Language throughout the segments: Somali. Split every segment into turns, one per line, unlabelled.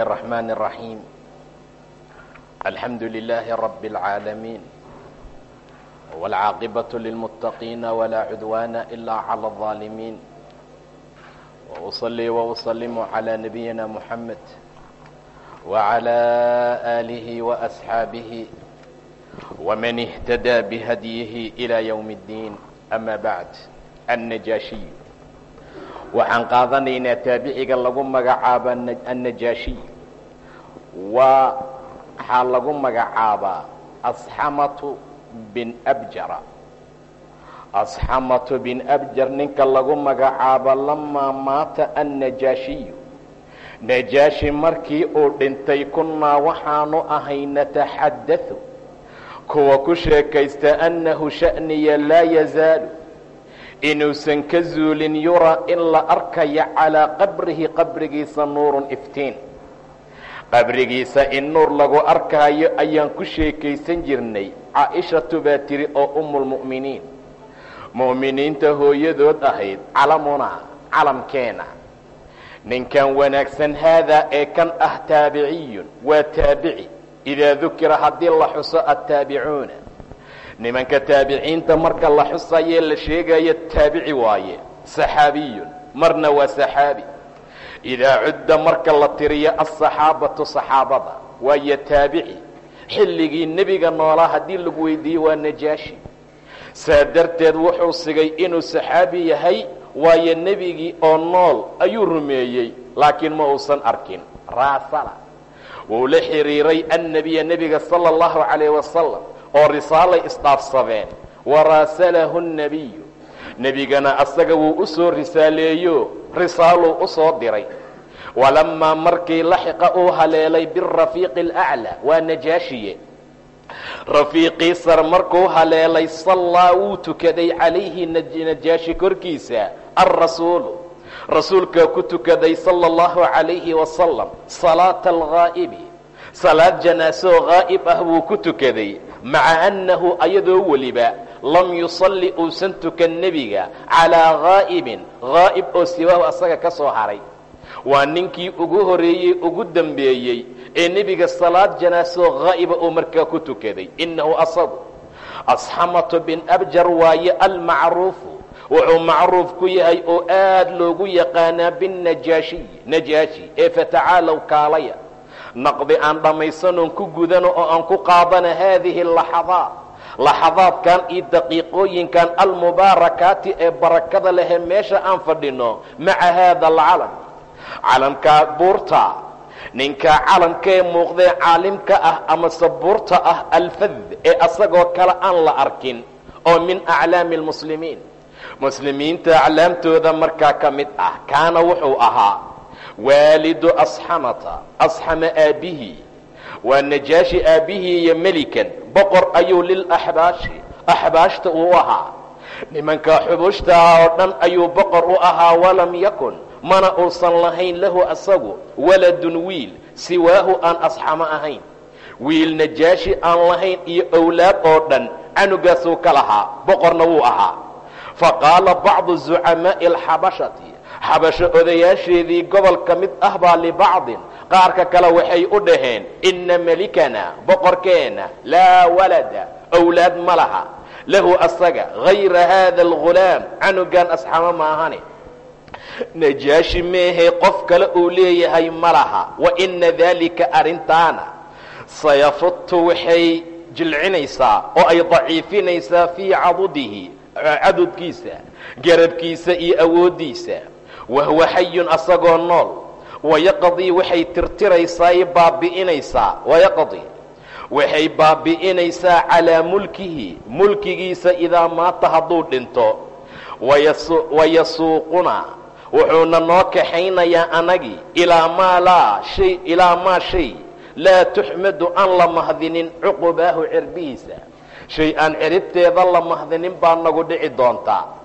الرحمن الرحيم الحمد لله رب العالمين والعاقبة للمتقين ولا عدوان إلا على الظالمين وأصلي وأسلم على نبينا محمد وعلى آله وأصحابه ومن اهتدى بهديه إلى يوم الدين أما بعد النجاشي waxaan qaadanaynaa taabiciga lagu magacaaba annajaashiy waa waxaa lagu magacaabaa asxamatu bin abjara. Asxamatu bin abjar ninka lagu magacaabo lamaa maata annajaashiyu najaashi markii uu dhintay kunnaa waxaanu ahay nataxaddathu. Kuwa ku sheekaysta annahu sha'niya laa yazaalu inuusan ka zuulin yuraa in la arkaya calaa qabrihi qabrigiisa nuurun iftiin. Qabrigiisa in nuur lagu arkaayo ayaan ku sheekaysan jirnay caa-ishatu baa tiri oo ummulmu'miniin mu'miniinta hooyadood ahayd calamunaa calamkeena. Ninkan wanaagsan haadaa ee kan ah taabiciyun waa taabici. Idaa dukira haddii la xuso attaabicuuna nimanka taabiciinta marka la xusayee la sheegayo taabici waaye saxaabiyun marna waa saxaabi. Idaa cudda marka la tiriyo alsaxaabatu saxaabada waayo taabici xilligii nebiga noolaa haddii lagu weydiiye waa najaashi. Saa darteed wuxuu sigay inuu saxaabi yahay waayo nebigii oo nool ayuu rumeeyey laakiin ma uusan arkin. Raasala. Wuu la xiriiray annebiya nebiga sala allahu calayh wasalam oo risaalay isdhaafsadeen. Waraasalahu nebiyu nebigana asaga wuu u soo risaaleeyo risaaluu u soo diray. Walamaa markii laxiqa uu haleelay birafiiqi alaclaa waa najaashiye. Rafiiqii sar markuu haleelay sallaa wuu tukaday calayhi najaashi korkiisa alrasuulu rasuulkaa ku tukaday sala allahu calayhi wasalam salaata alghaa'ibi. Salaad janaasoo ghaa'ib ah wuu ku tukaday maca annahu ayadoo weliba lam yusalli uusan tukan nebiga calaa ghaa'ibin ghaa'ib oo siwaahu asaga ka soo haray. Waa ninkii ugu horeeyey ugu dembeeyey ee nebiga salaad janaasoo haa'iba uu markaa ku tukaday. Innahu asagu asxamatu bin abjar waaye almacruufu. Wuxuu macruuf ku yahay oo aad loogu yaqaanaa binnajaashiy najaashi ee fatacaalow kaalaya naqdi aan dhammaysanoon ku gudano oo aan ku qaadana haadihi laxadaat laxadaadkan iyo daqiiqooyinkan almubaarakaati ee barakada lehe meesha aan fadhino maca haada alcalam. Calamkaa buurta ninkaa calamkaee muuqdee caalimka ah ama sabuurta ah alfad ee asagoo kale aan la arkin oo min aclaami almuslimiin. Muslimiinta aclaamtooda markaa ka mid ah kaana wuxuu ahaa waalidu asxamata asxama aabbihii waa najaashi aabbihii iyo melikan boqor ayuu lilaxbaashi axbaashta uu ahaa. Nimanka xubushtaa oo dhan ayuu boqor u ahaa walam yakun mana uusan lahayn lahu asagu waladun wiil siwaahu aan asxamo ahayn. Wiil najaashi aan lahayn iyo owlaad oo dhan canugaasuu ka lahaa boqorna wuu ahaa. Fa qaala bacdu zucamaa'i alxabashati xabasho odayaasheedii gobolka mid ah baa libacdin qaarka kale waxay u dhaheen inna melikana boqorkeenna laa walada owlaad ma laha. Lahu asaga hayra haada algulaam canugan asxamo maahane najaashi meehee qof kale uu leeyahay ma laha. Wa inna daalika arrintaana sayafutu waxay jilcinaysaa oo ay daciifinaysaa fii cadudihi cadudkiisa garabkiisa iyo awooddiisa wahuwa xayun asagoo nool. Wayaqdii waxay tirtiraysaa baabi'inaysaa. Wayaqdi waxay baabi'inaysaa calaa mulkihi mulkigiisa idaa maata hadduu dhinto. Wayasuuquna wuxuuna noo kaxaynayaa anagii ilaa maa laa shay ilaa maa shay. Laa tuxmadu aan la mahdinin cuqubaahu cirbihiisa. Shay aan ciribteeda la mahdinin baa nagu dhici doontaa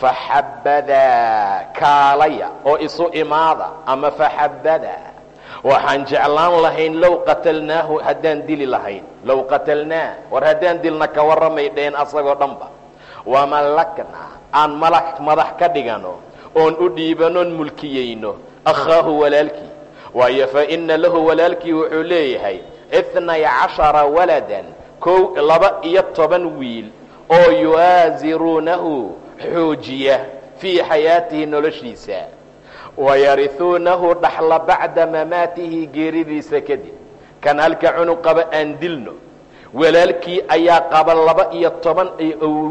faxabadaa kaalaya oo isu imaada ama faxabadaa waxaan jeclaan lahayn low qatalnaahu haddaan dili lahayn low qatalnaa war haddaan dilna ka warramay dhaheen asagoo dhanba wamalakna aan mala madax ka dhigano oon u dhiibanoon mulkiyeyno akhaahu walaalkii waayo fa inna lahu walaalkii wuxuu leeyahay itnay cashara waladan kow laba iyo toban wiil oo yu'aasiruunahu xoojiya fii xayaatihi noloshiisa wayarihuunahu dhaxla bacda mamaatihi geeridiisa kadib. Kan halka cunug qaba aan dilno walaalkii ayaa qaba laba iyo toban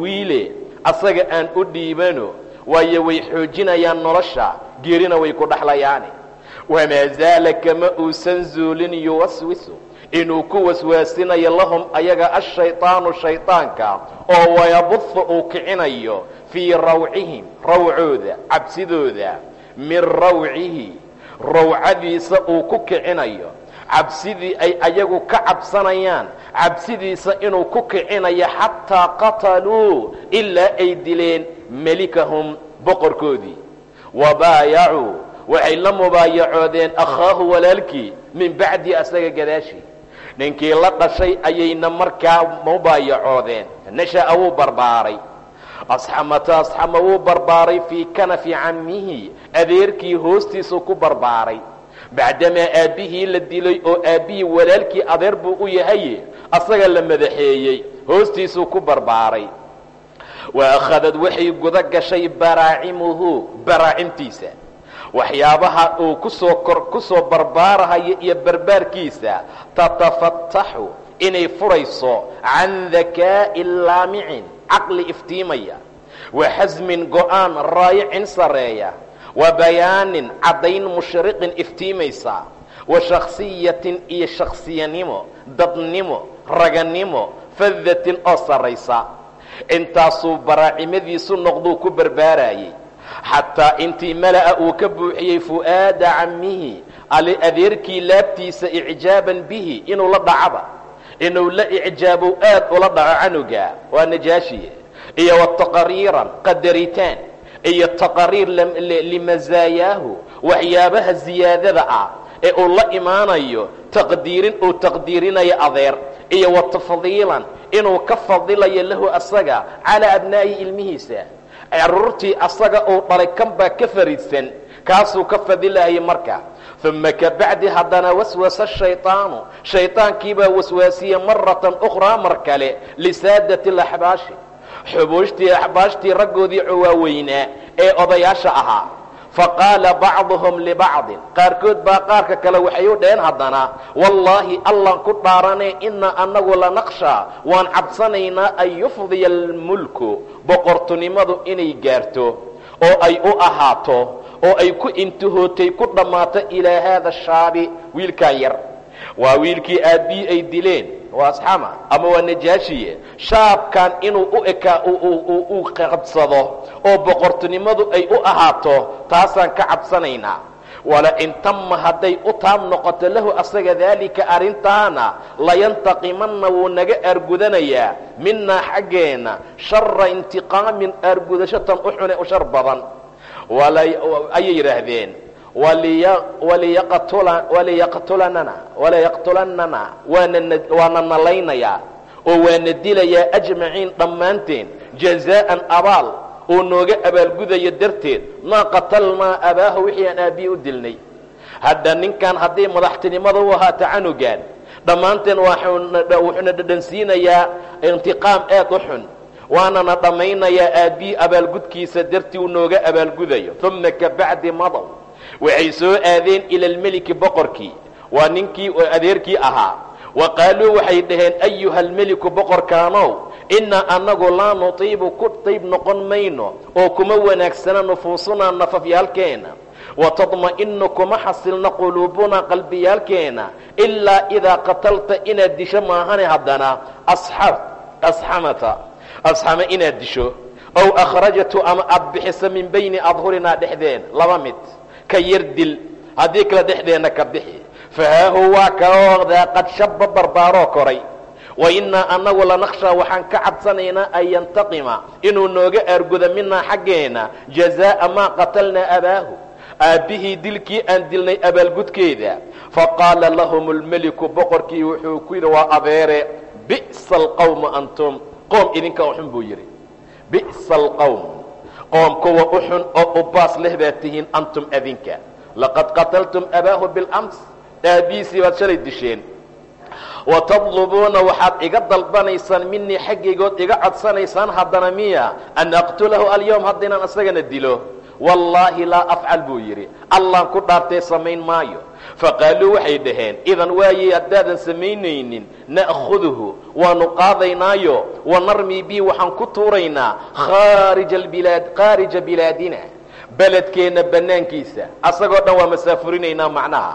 wiile asaga aan u dhiibano waayo way xoojinayaan nolosha geerina way ku dhaxlayaani wamaa zaala kama uusan zuulin yuwaswisu inuu ku waswaasinayo lahum ayaga ashayطaanu shayطaanka oo wayabuhu uu kicinayo fii rawcihim rawcooda cabsidooda min rawcihi. Rawcadiisa uu ku kicinayo. Cabsidii ay ayagu ka cabsanayaan. Cabsidiisa inuu ku kicinayo xataa qataluu ilaa ay dileen melikahum boqorkoodii. Wabaayacuu waxay la mubaayacoodeen akhaahu walaalkii min bacdi asaga gadaashii. Ninkii la dhashay ayayna markaa mubaayacoodeen. Nasha'a wuu barbaaray asxamata asxama wuu barbaaray fii kanafi cammihi. Adeerkii hoostiisuu ku barbaaray. Bacdamaa aabbihii la dilay oo aabbihii walaalkii adeer buu u yahay asaga la madaxeeyey hoostiisuu ku barbaaray. Wa akhadad waxay guda gashay baraacimuhu baraacimtiisa. Waxyaabaha uu ku soo kor ku soo iyo barbaarkiisa tatafataxu inay furayso can dakaa'i laamicin caqli iftiimaya wa xasmin go'aan raayicin sareeya wa bayaanin caddayn mushriqin iftiimaysa wa shakhsiyatin iyo shakhsiyanimo dadnimo raganimo fadatin oo sarraysa intaasuu baraacimadiisu noqduu ku barbaarayey xataa intii mala'a uu ka buuxiyey fu'aada cammihi ali adeerkii laabtiisa icjaaban bihi inuu la dhacaba inuu la icjaabow aad ula dhaco canuga waa najaashiye iyo wa taqariiran qadaritaan iyo taqariir limasaayaahu waxyaabaha ziyaadada ah ee uu la imaanayo taqdiirin uu taqdiirinayo adeer iyo wa tafdiilan inuu ka fadilayo lahu asaga calaa abnaa'ihi ilmihiisa. Caruurtii asaga uu dhalay kan baa ka fariidsan kaasuu ka fadilahayay marka uma kabacdi haddana waswasa shayطaanu shayطaankiibaa waswaasiyey maratan ukhraa mar kale lisaadati اlaxbaashi xubuushtii axbaashtii raggoodii cowaaweynaa ee odayaasha ahaa faqaala bacduhum libacdin qaarkood baa qaarka kale waxay u dheheen haddana wallaahi allan ku dhaaranee inaa annagu lanaqshaa waan cabsanaynaa an yufdiya almulku boqortunimadu inay gaarto oo ay u ahaato oo ay ku intihootay ku dhammaato ilaa haada shaabi wiilkan yar. Waa wiilkii aabbii ay dileen waa asxama ama waa najaashiye shaabkan inuu u ekaa uu qabsado oo boqortinimadu ay u ahaato taasaan ka cabsanaynaa wala in tamma hadday u taab noqoto lahu asaga daalika arrintaana layantaqimanna wuu naga aargudanayaa minaa xaggeenna shara intiqaamin aargudashatan u xune u shar badan ayay yidhaahdeen waliyaqtulanana walayaqtulannana waana nalaynayaa oo waana dilayaa ajmaciin dhammaanteen jazaa'an abaal oo nooga abaalgudaya darteed maa qatalnaa abaaha wixii aan aabbihi u dilnay. Hadda ninkan hadday madaxtinimada u ahaato canugan dhammaanteen wuxuuna dhadhansiinayaa intiqaam aad u xun. Waanana dhammaynayaa aabbihi abaalgudkiisa dartii uu nooga abaalgudayo. Uma kabacdi madow waxay soo aadeen ila almeliki boqorkii. Waa ninkii adeerkii ahaa. Wa qaaluu waxay dhaheen ayuha almeliku boqorkaanow innaa annagu laa nutiibu ku tayb noqon mayno oo kuma wanaagsana nufuusunaa nafafyaalkeena. Wa tadma'inu kuma xasilna quluubunaa qalbiyaalkeena. Ilaa idaa qatalta inaad disho maahane haddana asxamata. Asxama inaad disho. Ow akhrajatu ama aada bixiso min bayni adhurinaa dhexdeen laba mid. Ka yar dil haddii kale dhexdeenna ka bixi. Fahaahu waa kaoodaa qad shaba barbaaroo koray wa innaa annagu lanakhshaa waxaan ka cabsanaynaa an yantaqima inuu nooga aargudo minaa xaggeenna jazaa'a maa qatalnaa abaahu aabbihii dilkii aan dilnay abaalgudkeeda. Faqaala lahum lmeliku boqorkii wuxuu ku yidhi waa adeere bi'sa alqawmu antum. Qoom idinka u xun buu yidhi. Bi'sa alqawm qoom kuwa u oo u baas leh baad tihiin antum adinka. Laqad qataltum abaahu bilams aabihiisii baad shalay disheen wa tadlubuuna waxaad iga dalbanaysaan minii xaggaygood iga codsanaysaan haddana miya an aqtulahu alyawm hadda inaan isagana dilo. Wallaahi laa afcal buu yidhi. Allaan ku dhaartee samayn maayo. Faqaaluu waxay dhaheen idan waayey haddaadan samaynaynin na'khuduhu waanu qaadaynaayo wanarmii bii waxaan ku tuuraynaa khaarija bilaadina. Beledkeenna bannaankiisa asagoo dhan waa masaafurinaynaa macnaha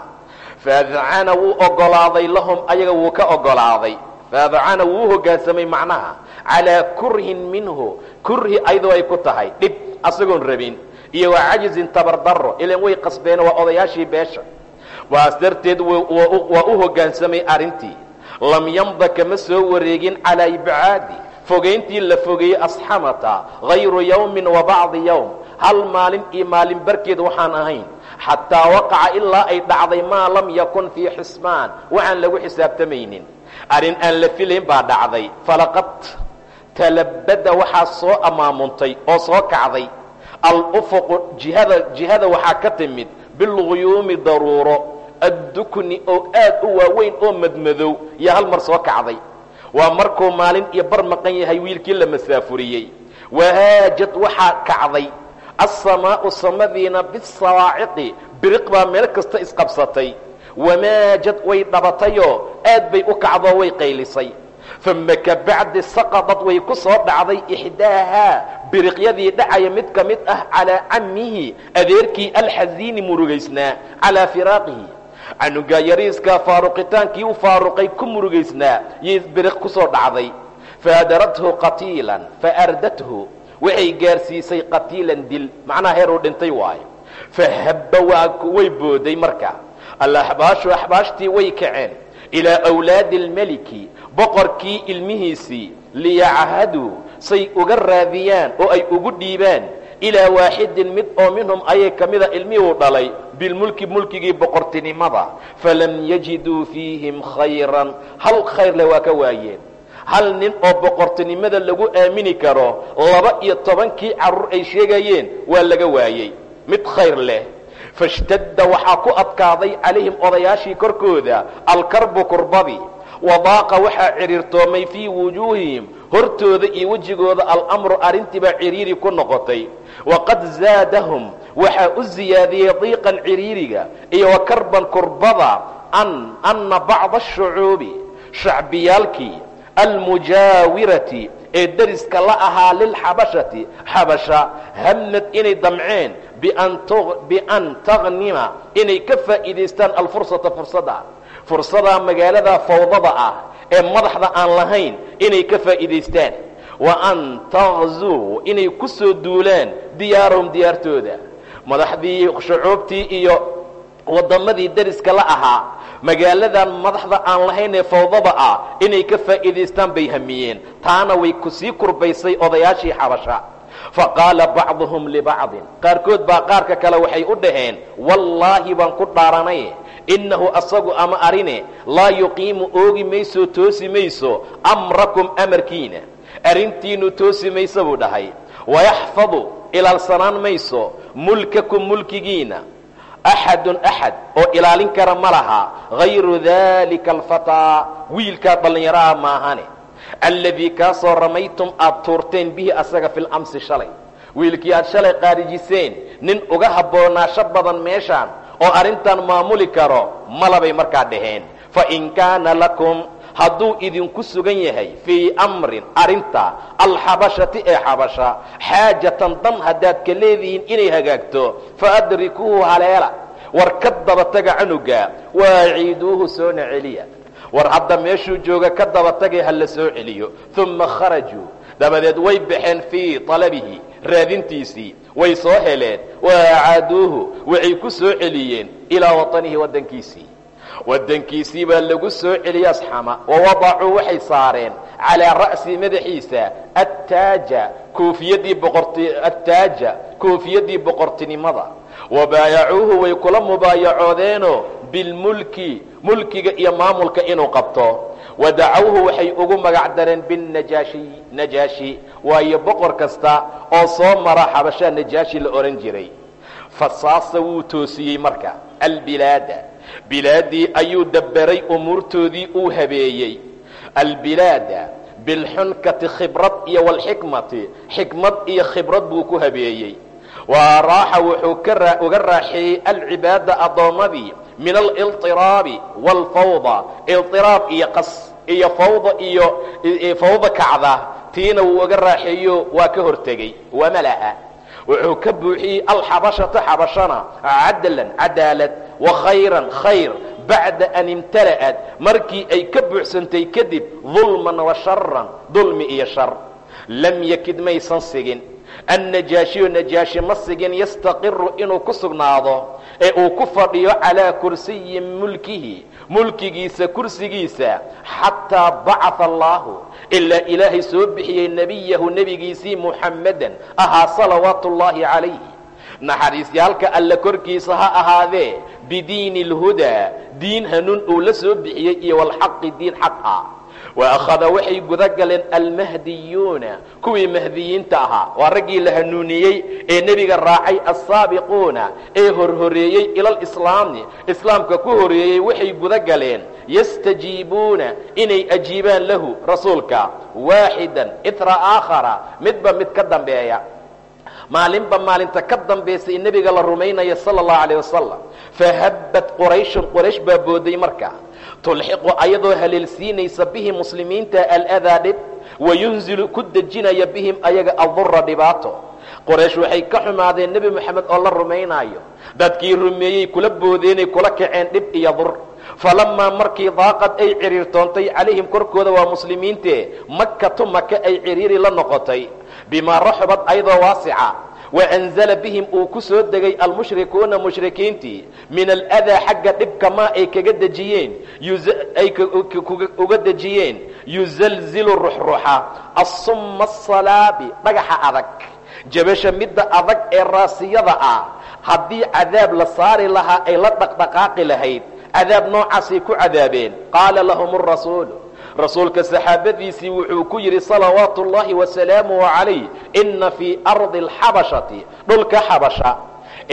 faadacana wuu ogolaaday lahum ayaga wuu ka ogolaaday. Faadacana wuu hoggaansamay macnaha calaa kurhin minhu kurhi ayadoo ay ku tahay dhib asagoon rabin iyo waa cajizin tabardaro ilan way qasbeen waa odayaashii beesha. Waas darteed waa u hoggaansamay arrintii. Lam yamda kama soo wareegin calaa ibcaadi fogayntii la fogeeyey asxamata hayru yawmin wa bacdi yowm hal maalin iyo maalin barkeed waxaan ahayn xataa waqaca ilaa ay dhacday maa lam yakun fii xismaan waxaan lagu xisaabtamaynin. Arrin aan la filayn baa dhacday. Falaqad talabada waxaa soo ammaamuntay oo soo kacday. Alufuqu jihada jihada waxaa ka timid. Bilguyuumi daruuro. Addukni oo aad u waaweyn oo madmadow. Iyo hal mar soo kacday. Waa markuu maalin iyo bar maqan yahay wiilkii la masaafuriyey. Wahaajad waxaa kacday alsamaa'u samadiina bisawaaciqi biriq baa meel kasta isqabsatay. Wamaajad way dhabatayoo aad bay u kacdoo way qaylisay. Uma kabacdi saqadad way ku soo dhacday ixdaahaa biriqyadii dhacaya mid ka mid ah calaa cammihi adeerkii alxasiini murugaysnaa calaa firaaqihi. Canugaa yariiskaa faaruqitaankii u faaruqay ku murugaysnaa yay biriq ku soo dhacday. Faadarathu qatiilan faardathu waxay gaarsiisay qatiilan dil macnaha heer uu dhintay waayo. Fahabba way booday marka. Alaxbaashu axbaashtii way kaceen. Ilaa wlaadi اlmeliki boqorkii ilmihiisii liyachaduu say uga raadiyaan oo ay ugu dhiibaan. Ilaa waaxidin mid oo minhum ayay ka mida ilmihii uu dhalay bilmulki mulkigii boqortinimada. Falam yajiduu fiihim khayran hal khayr le waa ka waayeen hal nin oo boqortinimada lagu aamini karo laba iyo tobankii carruur ay sheegayeen waa laga waayey. Mid khayr leh. Fashtadda waxaa ku adkaaday calayhim odayaashii korkooda alkarbu kurbadii wadaaqa waxaa cidhiirtoomay fii wujuuhihim hortooda iyo wejigooda alamru arrintiibaa cidhiiri ku noqotay. Waqad zaadahum waxaa u siyaadiyey diiqan cidhiiriga iyo wa karban kurbada an anna bacda ashucuubi shacbiyaalkii almujaawirati ee deriska la ahaa lilxabashati xabasha hamnad inay damceen bian tagnima inay ka faa'iidaystaan alfursata fursadda fursadaa magaalada fawdada ah ee madaxda aan lahayn inay ka faa'iidaystaan. Wa an taqzuu inay ku soo duulaan diyaarahum diyaartooda. Madaxdii shucuubtii iyo waddamadii deriska la ahaa magaaladan madaxda aan lahayn ee fawdada ah inay ka faa'iidaystaan bay hamiyeen. Taana way ku sii kurbaysay odayaashii xabasha. Faqaala bacduhum libacdin qaarkood baa qaarka kale waxay u dhaheen wallaahi baan ku dhaaranay innahu asagu ama arine laa yuqiimu oogi mayso toosi mayso amrakum amarkiina. Arrintiinu toosi mayso buu dhahay. Wayaxfadu ilaalsanaan mayso mulkakum mulkigiina axadun axad oo ilaalin kara ma laha hayru dalika alfataa wiilkaa dhallinyaraha maahane alladii kaasoo ramaytum aad tuurteen bihi asaga fi lamsi shalay wiilkii aad shalay qaarijiseen nin uga habboonaasho badan meeshaan oo arrintan maamuli karo malabay markaa dhaheen fain kaana lakum hadduu idinku sugan yahay fii amrin arrinta alxabashati ee xabasha xaajatan dan haddaad ka leedihiin inay hagaagto faadrikuuhu haleela. War ka daba taga canuga waaciiduuhu soona celiya war hadda meeshuu jooga ka daba tagay ha la soo celiyo. Uma kharajuu dabadeed way baxeen fii talabihi raadintiisii. Way soo heleen. Waacaaduuhu waxay ku soo celiyeen ilaa waطanihi waddankiisii waddankiisii baa lagu soo celiyey asxama wawadacuu waxay saareen calaa ra'si madaxiisa attaaja koofiyadii boqortinimada. Wabaayacuuhu way kula mubaayacoodeenoo bilmulki mulkiga iyo maamulka inuu qabto. Wadacawhu waxay ugu magac dareen binajaashi najaashi waayo boqor kasta oo soo mara xabashaa najaashi la odhan jiray. Fasaasa wuu toosiyey marka albilaada bilaadii ayuu dabberay umuurtoodii uu habeeyey. Albilaada bilxunkati khibrad iyo walxikmati xikmad iyo khibrad buu ku habeeyey. Waa raaxa wuxuu uga raaxeeyey alcibaada addoommadii min aliliraabi waalfawda iliraab iyo qas iyo fawda iyo fawda kacda. Tiina wuu uga raaxeeyo waa ka hortegey. Waa mala'a wuxuu ka buuxiyey alxabashata xabashana cadlan cadaalad wakhayran khayr bacda an imtala'at markii ay ka buuxsantay kadib dulman wa sharan dulmi iyo shar. Lam yakid maysan sigin. Annajaashiyu najaashi ma sigin yastaqiru inuu ku sugnaado ee uu ku fadhiyo calaa kursiyi mulkihi mulkigiisa kursigiisa xataa bacaa allaahu ilaa ilaahay soo bixiyey nebiyahu nebigiisii muxammadan ahaa salawaatu ullaahi calayh naxariisyaalka alle korkiisa ha ahaadee bidiini اlhudaa diin hanuun uu la soo bixiyey iyo walxaqi diin xaq ah waakhada waxay guda galeen almahdiyuuna kuwii mahdiyiinta ahaa. Waa raggii la hanuuniyey ee nebiga raacay assaabiquuna ee horhoreeyey ilalislaami islaamka ku horeeyey waxay guda galeen yastajiibuuna inay ajiibaan lahu rasuulka. Waaxidan itra aakhara midba mid ka dambeeya. Maalinba maalinta ka dambaysa in nebiga la rumaynaya sala allahu calayh wasalam fahabbat qurayshun quraysh baa booday marka tulxiqu ayadoo haleelsiinaysa bihim muslimiinta aladaa dhib wayunzilu ku dejinaya bihim ayaga adura dhibaato. Qoraysh waxay ka xumaadeen nebi moxamed oo la rumaynaayo dadkii rumeeyey kula boodeenay kula kaceen dhib iyo dur. Falamaa markii daaqad ay ciriirtoontay calayhim korkooda waa muslimiinte makatu maka ay ciriiri la noqotay. Bimaa raxubad ayadoo waasica waanzala bihim uu ku soo degay almushrikuuna mushrikiintii min aladaa xagga dhibka maa ay kaga dejiyeen ay uga dejiyeen yuzalzilu ruxruxa assumma asalaabi dhagaxa adag jabasha midda adag ee raasiyada ah haddii cadaab la saari lahaa ay la dhaqdhaqaaqi lahayd cadaab noocaasay ku cadaabeen qaala lahum rasuulu rasuulka saxaabadiisii wuxuu ku yidhi salawaatu ullaahi wasalaamuhu calayh inna fii ardi alxabashati dhulka xabasha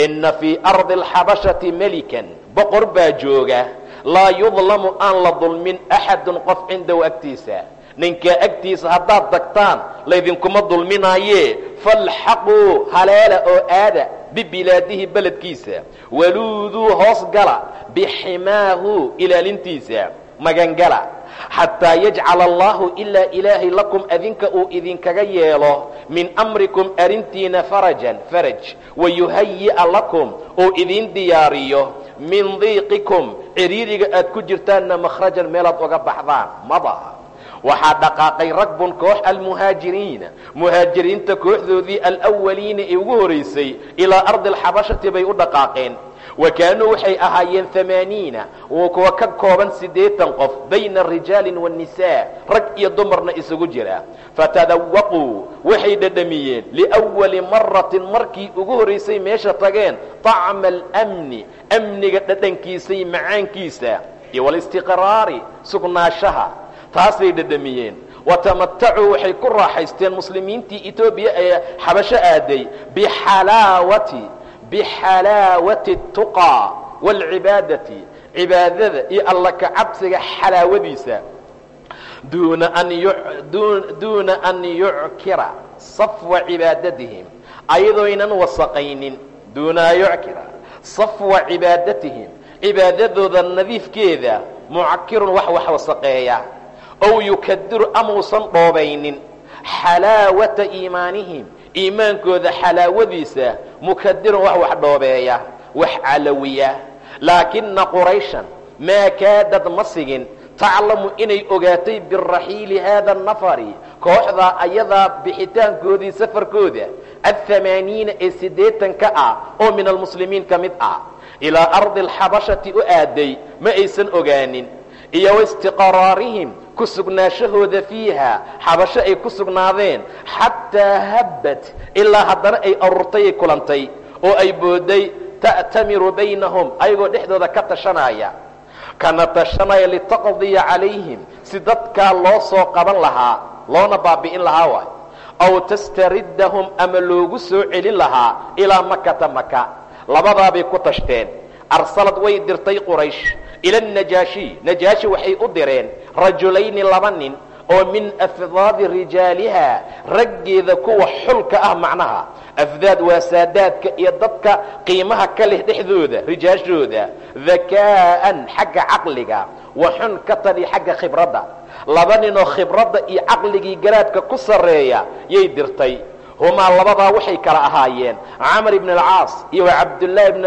inna fii ardi alxabashati melikan boqor baa jooga laa yudlamu aan la dulmin axadun qof cindahu agtiisa ninkaa agtiisa haddaad tagtaan laydinkuma dulminaaye falxaquu haleela oo aada bibilaadihi beledkiisa waluuduu hoos gala biximaahu ilaalintiisa magangala xataa yajcala allahu ilaa ilaahay lakum adinka uu idinkaga yeelo min amrikum arrintiina farajan faraj wayuhayi'a lakum uu idin diyaariyo min diiqikum ciriiriga aad ku jirtaanna makhrajan meelaad uga baxdaan maba waxaa dhaqaaqay ragbun koox almuhaajiriina muhaajiriinta kooxdoodii alwaliina ee ugu horaysay ilaa ardi alxabashati bay u dhaqaaqeen wa kaanuu waxay ahaayeen amaaniina kuwa ka kooban siddeetan qof bayna rijaalin waannisaa rag iyo dumarna isugu jira fatadawaquu waxay dhadhamiyeen liwali maratin markii ugu horaysay meesha tageen طacma almni amniga dhadhankiisay macaankiisa iyo walistiqraari sugnaashaha taasay dhadhamiyeen watamatacuu waxay ku raaxaysteen muslimiintii etoobiya ee xabasho aaday bixalaawati bixalaawati اtuqaa wاlcibaadati cibaadada iyo alla ka cabsiga xalaawadiisa duuna an yuckira safwa cibaadatihim ayadoynan wasaqaynin duuna an yuckira safwa cibaadatihim cibaadadooda nadiifkeeda mucakirun wax wax wasaqeeya ow yukadiru amuusan dhoobaynin xalaawata iimaanihim iimaankooda xalaawadiisa mukadirun wax wax dhoobeeya wax calawiya. Laakina qurayshan maa kaadad ma sigin. Taclamu inay ogaatay biraxiili haada nafari kooxdaa ayadaa bixitaankoodii safarkooda athamaaniina ee siddeetanka ah oo min almuslimiin ka mid ah. Ilaa ardi alxabashati u aaday ma aysan ogaanin iyo waistiqraarihim ku sugnaashahooda fiiha xabasho ay ku sugnaadeen xataa habbat ilaa haddana ay arurtay ay kulantay oo ay booday ta'tamiru baynahum ayagoo dhexdooda ka tashanaya. Kana tashanaya litaqdiya calayhim si dadkaa loo soo qaban lahaa loona baabi'in lahaa waay. Aw tastariddahum ama loogu soo celin lahaa ilaa makata maka labadaabay ku tashteen. Arsalad way dirtay quraysh ila najaashi. Najaashi waxay u direen rajulayni laba nin oo min afdaadi rijaaliha raggeeda kuwa xulka ah macnaha. Afdaad waa saadaadka iyo dadka qiimaha ka leh dhexdooda rijaashooda. Dakaa'an xagga caqliga. Wa xunkatan iyo xagga khibradda. Laba ninoo khibradda iyo caqligii garaadka ku sarreeya yay dirtay. Humaa labadaa waxay kala ahaayeen. Camr ibn alcaas iyo wa cabdullaahi bn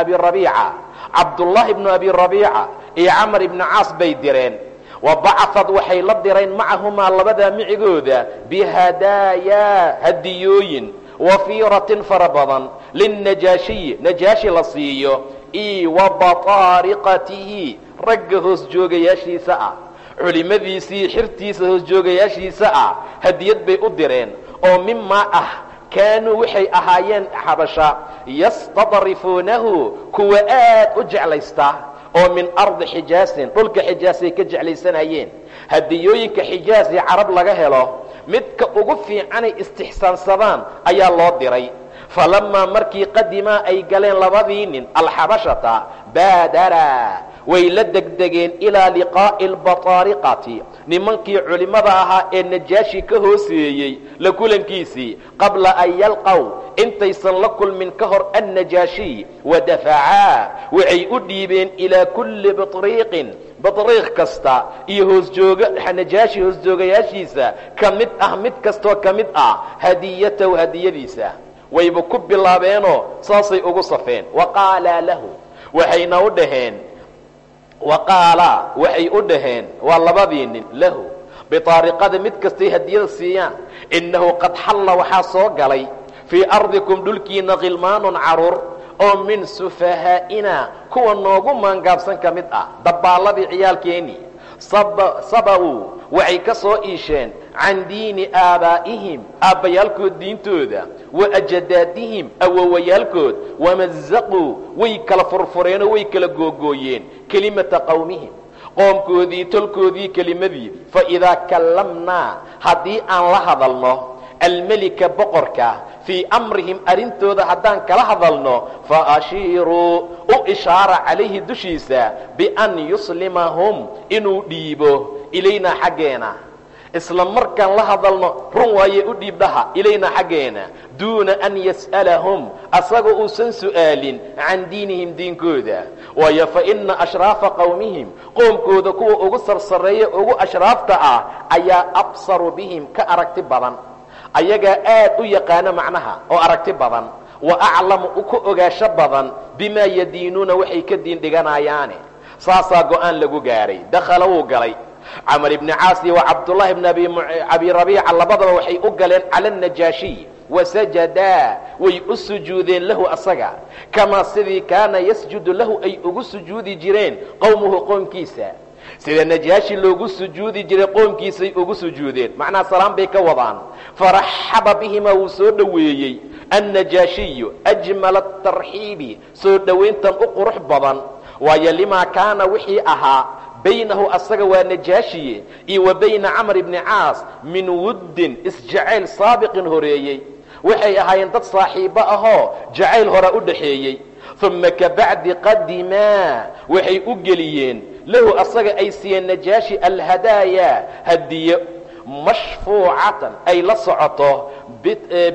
abi rabiica cabdullaahi bnu abi rabiica iyo camar ibni caas bay direen. Wa bacafad waxay la direen macahumaa labadaa micigooda bihadaayaa hadiyooyin wafiiratin fara badan linnajaashiyi najaashi la siiyo io wa bataariqatihi ragga hoos joogayaashiisa ah. Culimmadiisii xirtiisa hoos joogayaashiisa ah hadiyad bay u direen oo mimaa ah kaanuu waxay ahaayeen xabasha yastadrifuunahu kuwa aad u jeclaysta oo min ardi xijaasin dhulka xijaasay ka jeclaysanayeen hadiyooyinka xijaasi carab laga helo midka ugu fiicanay istixsaansadaan ayaa loo diray. Falamaa markii qadimaa ay galeen labadii nin alxabashata baadara way la degdegeen ilaa liqaa'i albataariqati nimankii culimmada ahaa ee najaashi ka hooseeyey la kulankiisii qabla an yalqow intaysan la kulmin ka hor annajaashiy wadafacaa waxay u dhiibeen ilaa kulli batriiqin batriiq kasta iyo hoosjooga najaashi hoosjoogayaashiisa ka mid ah mid kastoo ka mid ah hadiyatahu hadiyadiisa. Wayba ku bilaabeenoo saasay ugu safeen. Wa qaalaa lahu waxayna u dhaheen wa qaala waxay u dhaheen waa labadii nin lahu bitaariqada mid kastay hadiyada siiyaan. Innahu qad xalla waxaa soo galay fii ardikum dhulkiina khilmaanun carruur oo min sufahaa'ina kuwa noogu maangaabsan ka mid ah dabbaalladii ciyaalkeennii. Saba-uu waxay ka soo iisheen can diini aabaa'ihim aabbayaalkood diintooda wa ajadaadihim awowayaalkood wamazaquu way kala furfureenoo way kala googooyeen kelimata qowmihim qoomkoodii tolkoodii kelimadiidii faidaa kallamnaa haddii aan la hadalno almelika boqorka fii amrihim arrintooda haddaan kala hadalno fa ashiiruu u ishaara calayhi dushiisa bian yuslimahum inuu dhiibo ilaynaa xaggeena isla markaan la hadalno run waaye u dhiibdhaha ilaynaa xaggeena duuna an yas'alahum asagoo uusan su'aalin can diinihim diinkooda. Waayo fa ina ashraafa qowmihim qoomkooda kuwa ugu sarsareeya ugu ashraafta ah ayaa absaru bihim ka aragti badan. Ayagaa aad u yaqaano macnaha oo aragti badan. Wa aclamu ku ogaasho badan bimaa yadiinuuna waxay ka diin dhiganayaane. Saasaa go'aan lagu gaaray dakhala wuu galay camar ibni caasi wa cabdullaahi bni abi rabiica labadaba waxay u galeen cala anajaashiy wasajadaa way u sujuudeen lahu asaga. Kamaa sidii kaana yasjudu lahu ay ugu sujuudi jireen qowmuhu qoomkiisa. Sida najaashi loogu sujuudi jiray qoomkiisay ugu sujuudeen. Macnaha salaan bay ka wadaan. Faraxaba bihima wuu soo dhoweeyey. Annajaashiyu ajmala atarxiibi soo dhowayntan u qurux badan. Waayo limaa kaana wixii ahaa baynahu asaga waa najaashiye iyo wa bayna camar ibni caas min wuddin isjacayl saabiqin horeeyey. Waxay ahaayeen dad saaxiibo ahoo jacayl hora u dhaxeeyey. Uma kabacdi qadimaa waxay u geliyeen. Lahu asaga ay siiyeen najaashi alhadaaya hadiyo mashfuucatan ay la socoto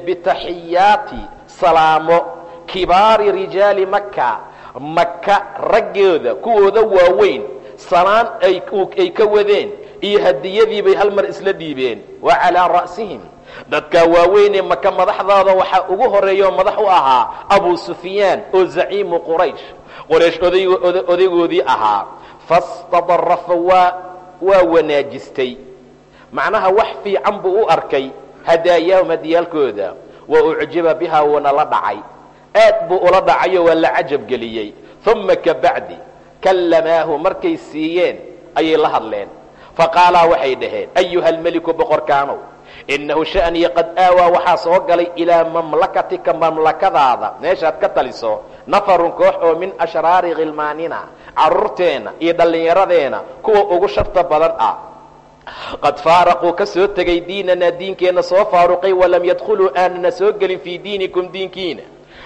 bitaxiyaati salaamo. Kibaari rijaali maka maka raggooda kuwooda waaweyn salaan ay ka wadeen iyo hadiyadiibay hal mar isla dhiibeen. Wa calaa ra'sihim. Dadkaa waaweynee maka madaxdaada waxaa ugu horreeya oo madax u ahaa abu sufyaan oo zaciimu quraysh. Qoraysh odaygoodii ahaa. Fastadarafa waa waa wanaajistay. Macnaha wax fiican buu u arkay hadaayaahum hadiyaalkooda. Wa ucjiba bihaa wuuna la dhacay. Aad buu ula dhacayo waa la cajab geliyey. Uma kabacdi kallamaahu markay siiyeen ayay la hadleen. Faqaalaa waxay dhaheen ayuha almeliku boqorkaanow innahu sha'nii qad aawaa waxaa soo galay ilaa mamlakatika mamlakadaada. Meeshaad ka taliso nafarun koox oo min ashraari khilmaanina carruurteenna iyo dhallinyaradeenna kuwa ugu sharta badan ah. Qad faaraquu ka soo tegay diinanaa diinkeenna soo faaruqay walam yadkhuluu aanana soo gelin fii diinikum diinkiina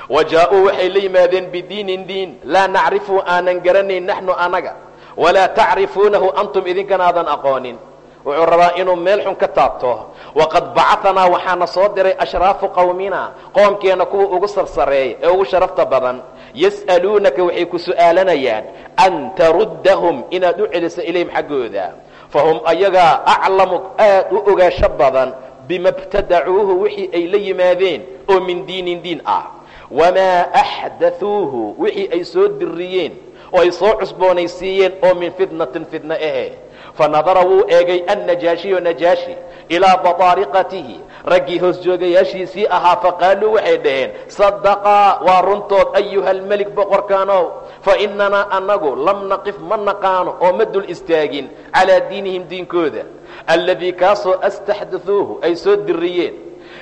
wa jaa-uu waxay la yimaadeen bidiinin diin laa nacrifu aanan garanayn naxnu anaga walaa tacrifuunahu antum idinkana aadan aqoonin wuxuu rabaa inuu meel xun ka taabto waqad bacaanaa waxaana soo diray ashraafu qowmina qoomkeenna kuwa ugu sarsareeya ee ugu sharafta badan yas'aluunaka waxay ku su'aalanayaan an taruddahum inaad u celiso ilayhim xaggooda fahum ayagaa aclamu aad u ogaasho badan bima btadacuuhu wixii ay la yimaadeen oo min diinin diin ah wamaa axdathuuhu wixii ay soo diriyeen oo ay soo cusboonaysiiyeen oo min fitnatin fitna ahe fanadara wuu eegay annajaashiyo najaashi ilaa bataariqatihi raggii hoos joogayaashiisii ahaa faqaaluu waxay dhaheen sadaqaa waa runtood ayuha almelik boqorkaanow. Fa inanaa annagu lam naqif ma naqaano oo ma dul istaagin calaa diinihim diinkooda. Alladii kaasoo astaxdathuuhu ay soo diriyeen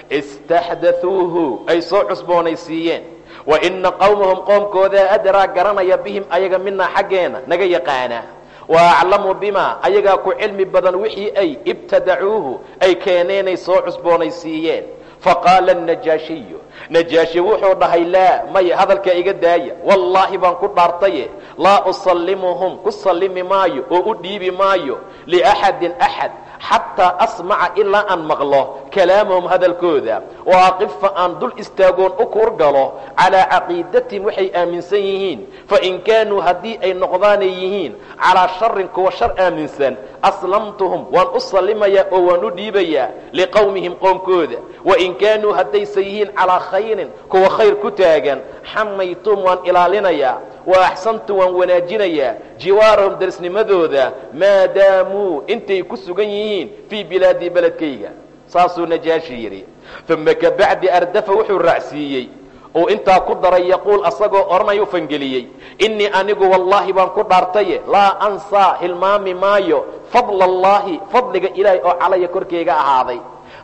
istaxdathuuhu. Ay soo cusboonaysiiyeen. Wa ina qowmahum qoomkoodaa adraa garanaya bihim ayaga minaa xaggeena naga yaqaana wa aclamu bima ayagaa ku cilmi badan wixii ay ibtadacuuhu ay keeneenay soo cusboonaysiiyeen. Faqaala najaashiyu najaashi wuxuu dhahay laa maya hadalkaa iga daaya. Wallaahi baan ku dhaartaye. Laa usallimuhum ku sallimi maayo oo u dhiibi maayo liaxadin axad xataa asmaca ilaa aan maqlo kalaamahum hadalkooda oo aqifa aan dul istaagoon u kuurgalo calaa caqiidatihim waxay aaminsan yihiin fain kaanuu haddii ay noqdaanay yihiin calaa sharin kuwa shar aaminsan aslamtuhum waan u sallimayaa oo waan u dhiibayaa liqowmihim qoomkooda wain kaanuu haddaysa yihiin calaa khayrin kuwa khayr ku taagan xamaytuhum waan ilaalinayaa wa axsantu waan wanaajinayaa jiwaarahum darisnimadooda maadaamuu intay ku sugan yihiin fii bilaadii beledkayga. Saasuu najaashi yidhi. Uma kabacdi ardafa wuxuu raacsiiyey. Uu intaa ku daray yaquul asagoo odhanaya u fangeliyey. Innii anigu wallaahi baan ku dhaartaye laa ansaa hilmaami maayo fadla allaahi fadliga ilaahay oo calaya korkayga ahaaday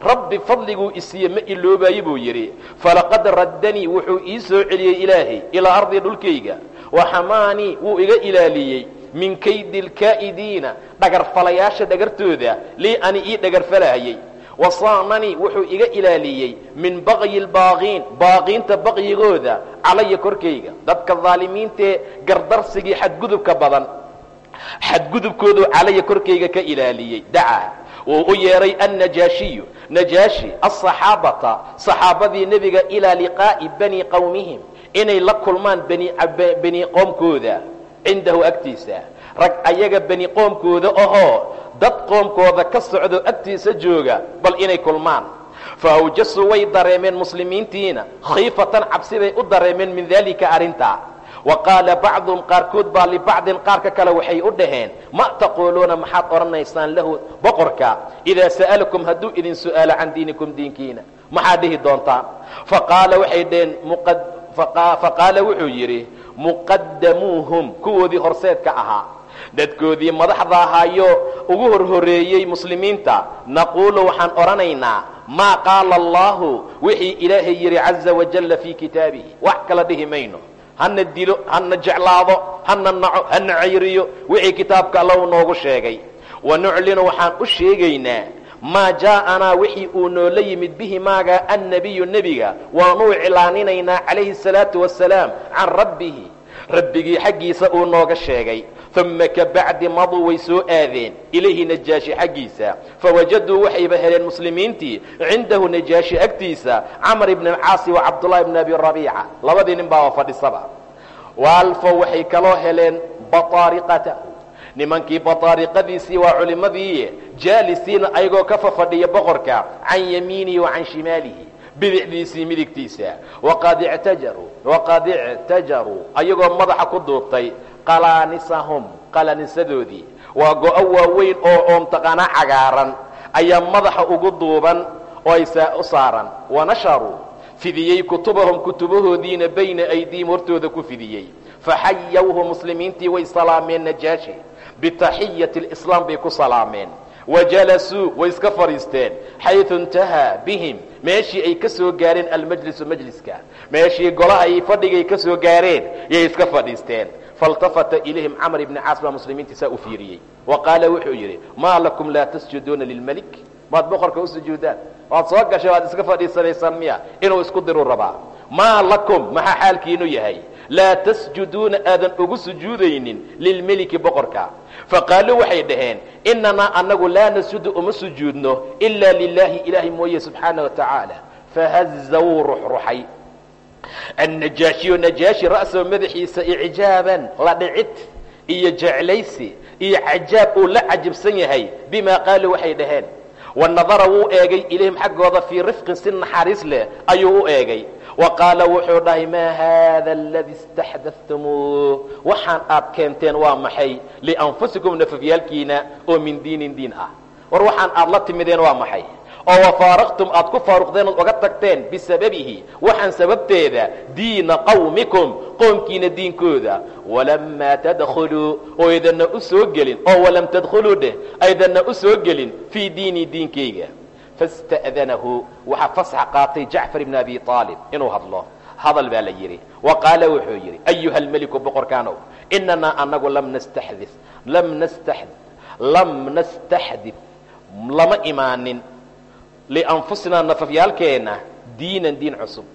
rabbi fadliguu isiiye ma iloobaye buu yidhi falaqad raddanii wuxuu ii soo celiyey ilaahay ilaa ardi dhulkayga waxamaanii wuu iga ilaaliyey min kaydi lkaa'idiina dhagarfalayaasha dhagartooda lii ani ii dhagarfalaayey wasaananii wuxuu iga ilaaliyey min baqyi lbaaqiin baaqiinta baqyigooda calaya korkayga. Dadka daalimiintaee gardarsigii xadgudubka badan xadgudubkooduu calaya korkayga ka ilaaliyey dacaa wuu u yeedhay annajaashiyu najaashi asaxaabata saxaabadii nebiga ilaa liqaa'i bani qowmihim inay la kulmaan bani qoomkooda cindahu agtiisa. Rag ayaga bani qoomkooda ahoo dad qoomkooda ka socdo agtiisa jooga bal inay kulmaan. Fa awjasuu way dareemeen muslimiintiina khiifatan cabsi bay u dareemeen min daalika arrintaa wa qaala bacduhum qaarkood baa libacdin qaarka kale waxay u dhaheen ma taquuluuna maxaad odhanaysaan lahu boqorka? Idaa sa'alakum hadduu idin su'aalo can diinikum diinkiina. Maxaad dhihi doontaan faqaala waxay dhaheen faqaala wuxuu yidhi muqadamuuhum kuwoodii horseedka ahaa dadkoodii madaxda ahaayo ugu horhoreeyey muslimiinta naquulu waxaan odhanaynaa maa qaala allaahu? Wixii ilaahay yidhi caza wajalla fii kitaabihi. Wax kala dhihi mayno hana dilo hana jeclaado hana naco hana cayriyo wixii kitaabka alla uu noogu sheegay. Wanuclinu waxaan u sheegaynaa maa jaa'anaa wixii uu noola yimid bihi maaga annabiyu nebiga. Waanuu iclaaninaynaa calayhi الsalaatu wasalaam can rabbihi rabbigii xaggiisa uu nooga sheegay. Uma kabacdi maduu way soo aadeen. Ilayhi najaashi xaggiisa. Fawajaduu waxayba heleen muslimiintii. Cindahu najaashi agtiisa. Camr ibn alcaasi wa cabdullahi bn abi rabiica. Labadii nin baaba fadhisaba. Waalfo waxay kaloo heleen bataariqatahu nimankii bataariqadiisii waa culimmadii jaalisiina ayagoo ka fafadhiya boqorka can yamiinihi wa can shimaalihi. Bidixdiisii midigtiisa. Waqad ictajaruu waqad ictajaruu ayagoo madaxa ku duubtay qalaanisahum qalanisadoodii waa go-o waaweyn oo oomtaqana cagaaran ayaa madaxa ugu duuban oo ay u saaran wanasharuu fidiyey kutubahum kutubahoodiina bayna aydiihim hortooda ku fidiyey faxayawhu muslimiintii way salaameen najaashi bitaxiyati lislaam bay ku salaameen wajalasuu way iska fadhiisteen xayu intahaa bihim meeshii ay ka soo gaareen almajlisu majliska meeshii golaha ay fadhigay ka soo gaareen yay iska fadhiisteen faltafata ilayhim camr ibni caas baa muslimiintii saa u fiiriyey wa qaala wuxuu yidhi maa lakum laa tasjuduuna lilmelik maad boqorka u sujuudaan waad soo gashay waad iska fadhiisanaysaan miya inuu isku diruu rabaa maa lakum maxaa xaalkiinu yahay laa tasjuduuna aadan ugu sujuudaynin lilmeliki boqorka. Faqaaluu waxay dhaheen inanaa annagu laa nasjudu uma sujuudno ilaa lilaahi ilaahay mooye subxaana wa tacaala fahazaw ruxruxay annajaashiyo najaashi ra'sahu madaxiisa icjaaban la dhicid iyo jeclaysi iyo cajaab uu la cajabsan yahay bimaa qaaluu waxay dhaheen wanadara wuu eegay ilayhim xaggooda fii rifqin si naxariis leh ayuu u eegay. Wa qaala wuxuu dhahay maa haada aladii istaxdadtumuuh waxaan aad keenteen waa maxay? Lianfusikum nafafyaalkiina oo min diinin diin ah. War waxaan aad la timideen waa maxay oo wafaaraqtum aad ku faaruqdeen ood oga tagteen bisababihi waxaan sababteeda diina qawmikum qoomkiina diinkooda. Walamaa tadkhuluu oo aydanna u gelin oo walam tadkhuluu dheh aydanna u gelin fii diinii diinkayga fasta'danahu waxaa fasax qaatay jacfar ibn abi aalib inuu hadlo. Hadal baa la yidhi. Wa qaala wuxuu yidhi ayuha almeliku boqorkaanow inanaa anagu lam nastaxdi lam nasta lam nastaxdid lama imaanin lianfusinaa nafafyaalkeenna diinan diin cusub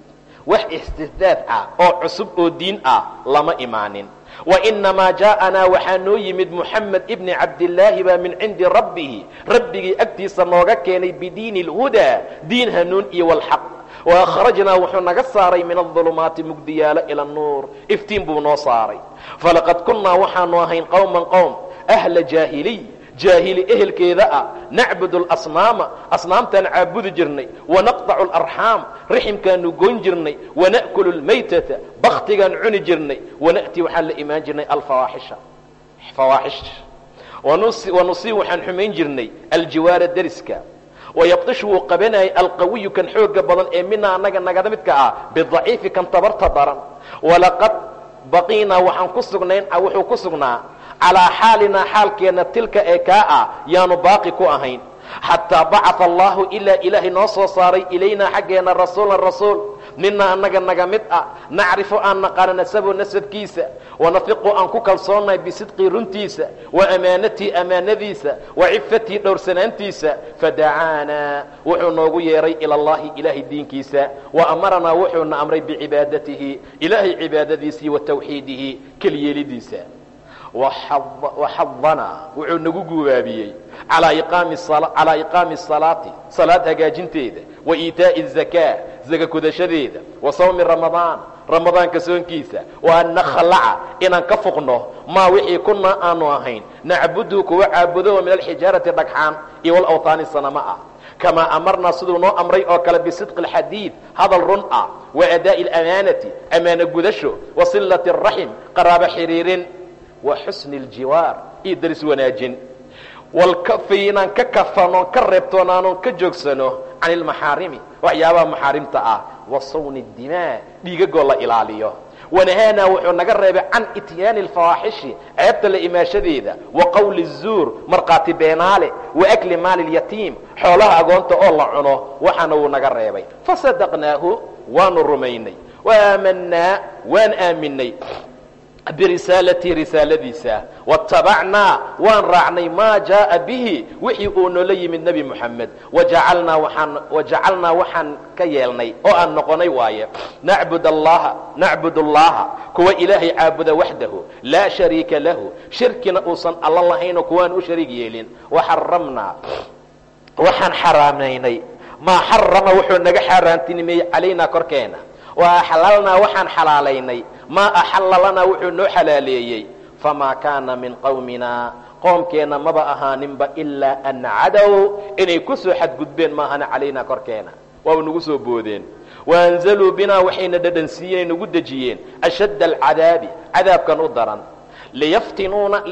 wax istihdaad ah oo cusub oo diin ah lama imaanin wainamaa jaa'anaa waxaa noo yimid muxamed ibni cabdillaahi baa min cindi rabbihi rabbigii agtiisa nooga keenay bidiini اlhudaa diin hanuun iyo walxaq waakhrajnaa wuxuu naga saaray min aظulumaati mugdiyaalo ila nuur iftiin buu noo saaray falaqad kunnaa waxaanu ahayn qowman qowm ahla jaahiliy jaahili ehelkeeda ah nacbudu alasnaama asnaamtaan caabudi jirnay wanaqطacu alarxaam riximkaanu goyn jirnay wana'kulu lmaytata baktigaan cuni jirnay wana'ti waxaan la imaan jirnay alfawaaxisha fawaaxish wanusii waxaan xumayn jirnay aljiwaara deriska. Wayabdish wuu qabanayay alqawiyu kan xooga badan ee mina anaga nagada midka ah bidaciifi kan tabarta daran. Walaqad baqiinaa waxaan ku sugnayn wuxuu ku sugnaa calaa xaalinaa xaalkeenna tilka ee kaa ah yaanu baaqi ku ahayn xataa bacaa allahu ilaa ilaahay noo soo saaray ilaynaa xaggeenna rasuulan rasuul mina annaga naga mid ah nacrifu aan naqaano nasabu nasabkiisa wanafiqu aan ku kalsoonahay bisidqii runtiisa wa amaanatii amaanadiisa wa cifatii dhowrsanaantiisa fadacaanaa wuxuu noogu yeeray ila allahi ilaahay diinkiisa wa amaranaa wuxuuna amray bicibaadatihi ilaahay cibaadadiisii wa tawxiidihi kelyeelidiisa waxadana wuxuu nagu gubaabiyey calaa iqaami salaati salaad hagaajinteeda wa iitaa'i zakaa zaka gudashadeeda wa sawmi ramadaan ramadaanka soonkiisa wa an nakhlaca inaan ka foqno maa wixii kunaa aanu ahayn nacbudu kuwa caabudo oo min alxijaarati dhagxaan iyo walawtaani sanamo ah kamaa amarnaa siduu noo amray oo kale bisidqi alxadiid hadal run ah wa adaa'i alamanati amaano gudasho wa silati araxim qaraabo xidhiirin wa xusni اljiwaar iyo daris wanaajin walkafi inaan ka kafanoon ka reebtoonaanoon ka joogsano can ilmaxaarimi waxyaabaha maxaarimta ah wa sawni اdimaa dhiigagoo la ilaaliyo wanahaanaa wuxuu naga reebay can ityaani اlfawaaxishi ceebta la imaashadeeda wa qowli الzuur markhaati beenaale wa akli maali اlyatiim xoolaha agoonta oo la cuno waxaana wuu naga reebay fasadaqnaahu waanu rumaynay waaamannaa waan aaminay birisaalatihi risaaladiisa. Watabacnaa waan raacnay maa jaaa bihi wixii uu noola yimid nebi moxamed wajacalnaa waxaan ka yeelnay oo aan noqonay waaye. Nacbud allaha kuwa ilaahay caabuda waxdahu laa shariika lahu. Shirkina uusan alla lahaynoo kuwaan u shariig yeelin. Waxaramnaa waxaan xaraamaynay. Maa xarama wuxuu naga xaaraantinimeeyey calaynaa korkeena axlalnaa waxaan xalaalaynay. Maa axalla lanaa wuxuu noo xalaaleeyey. Famaa kaana min qowmina qoomkeenna maba ahaaninba ilaa an cadow inay ku soo xadgudbeen maahana calaynaa korkeena. Waaba nagu soo boodeen. Waanzaluu binaa waxayna dhadhansiiyeen nagu dejiyeen. Ashadda alcadaabi cadaabkan u daran. Liyaftinuuna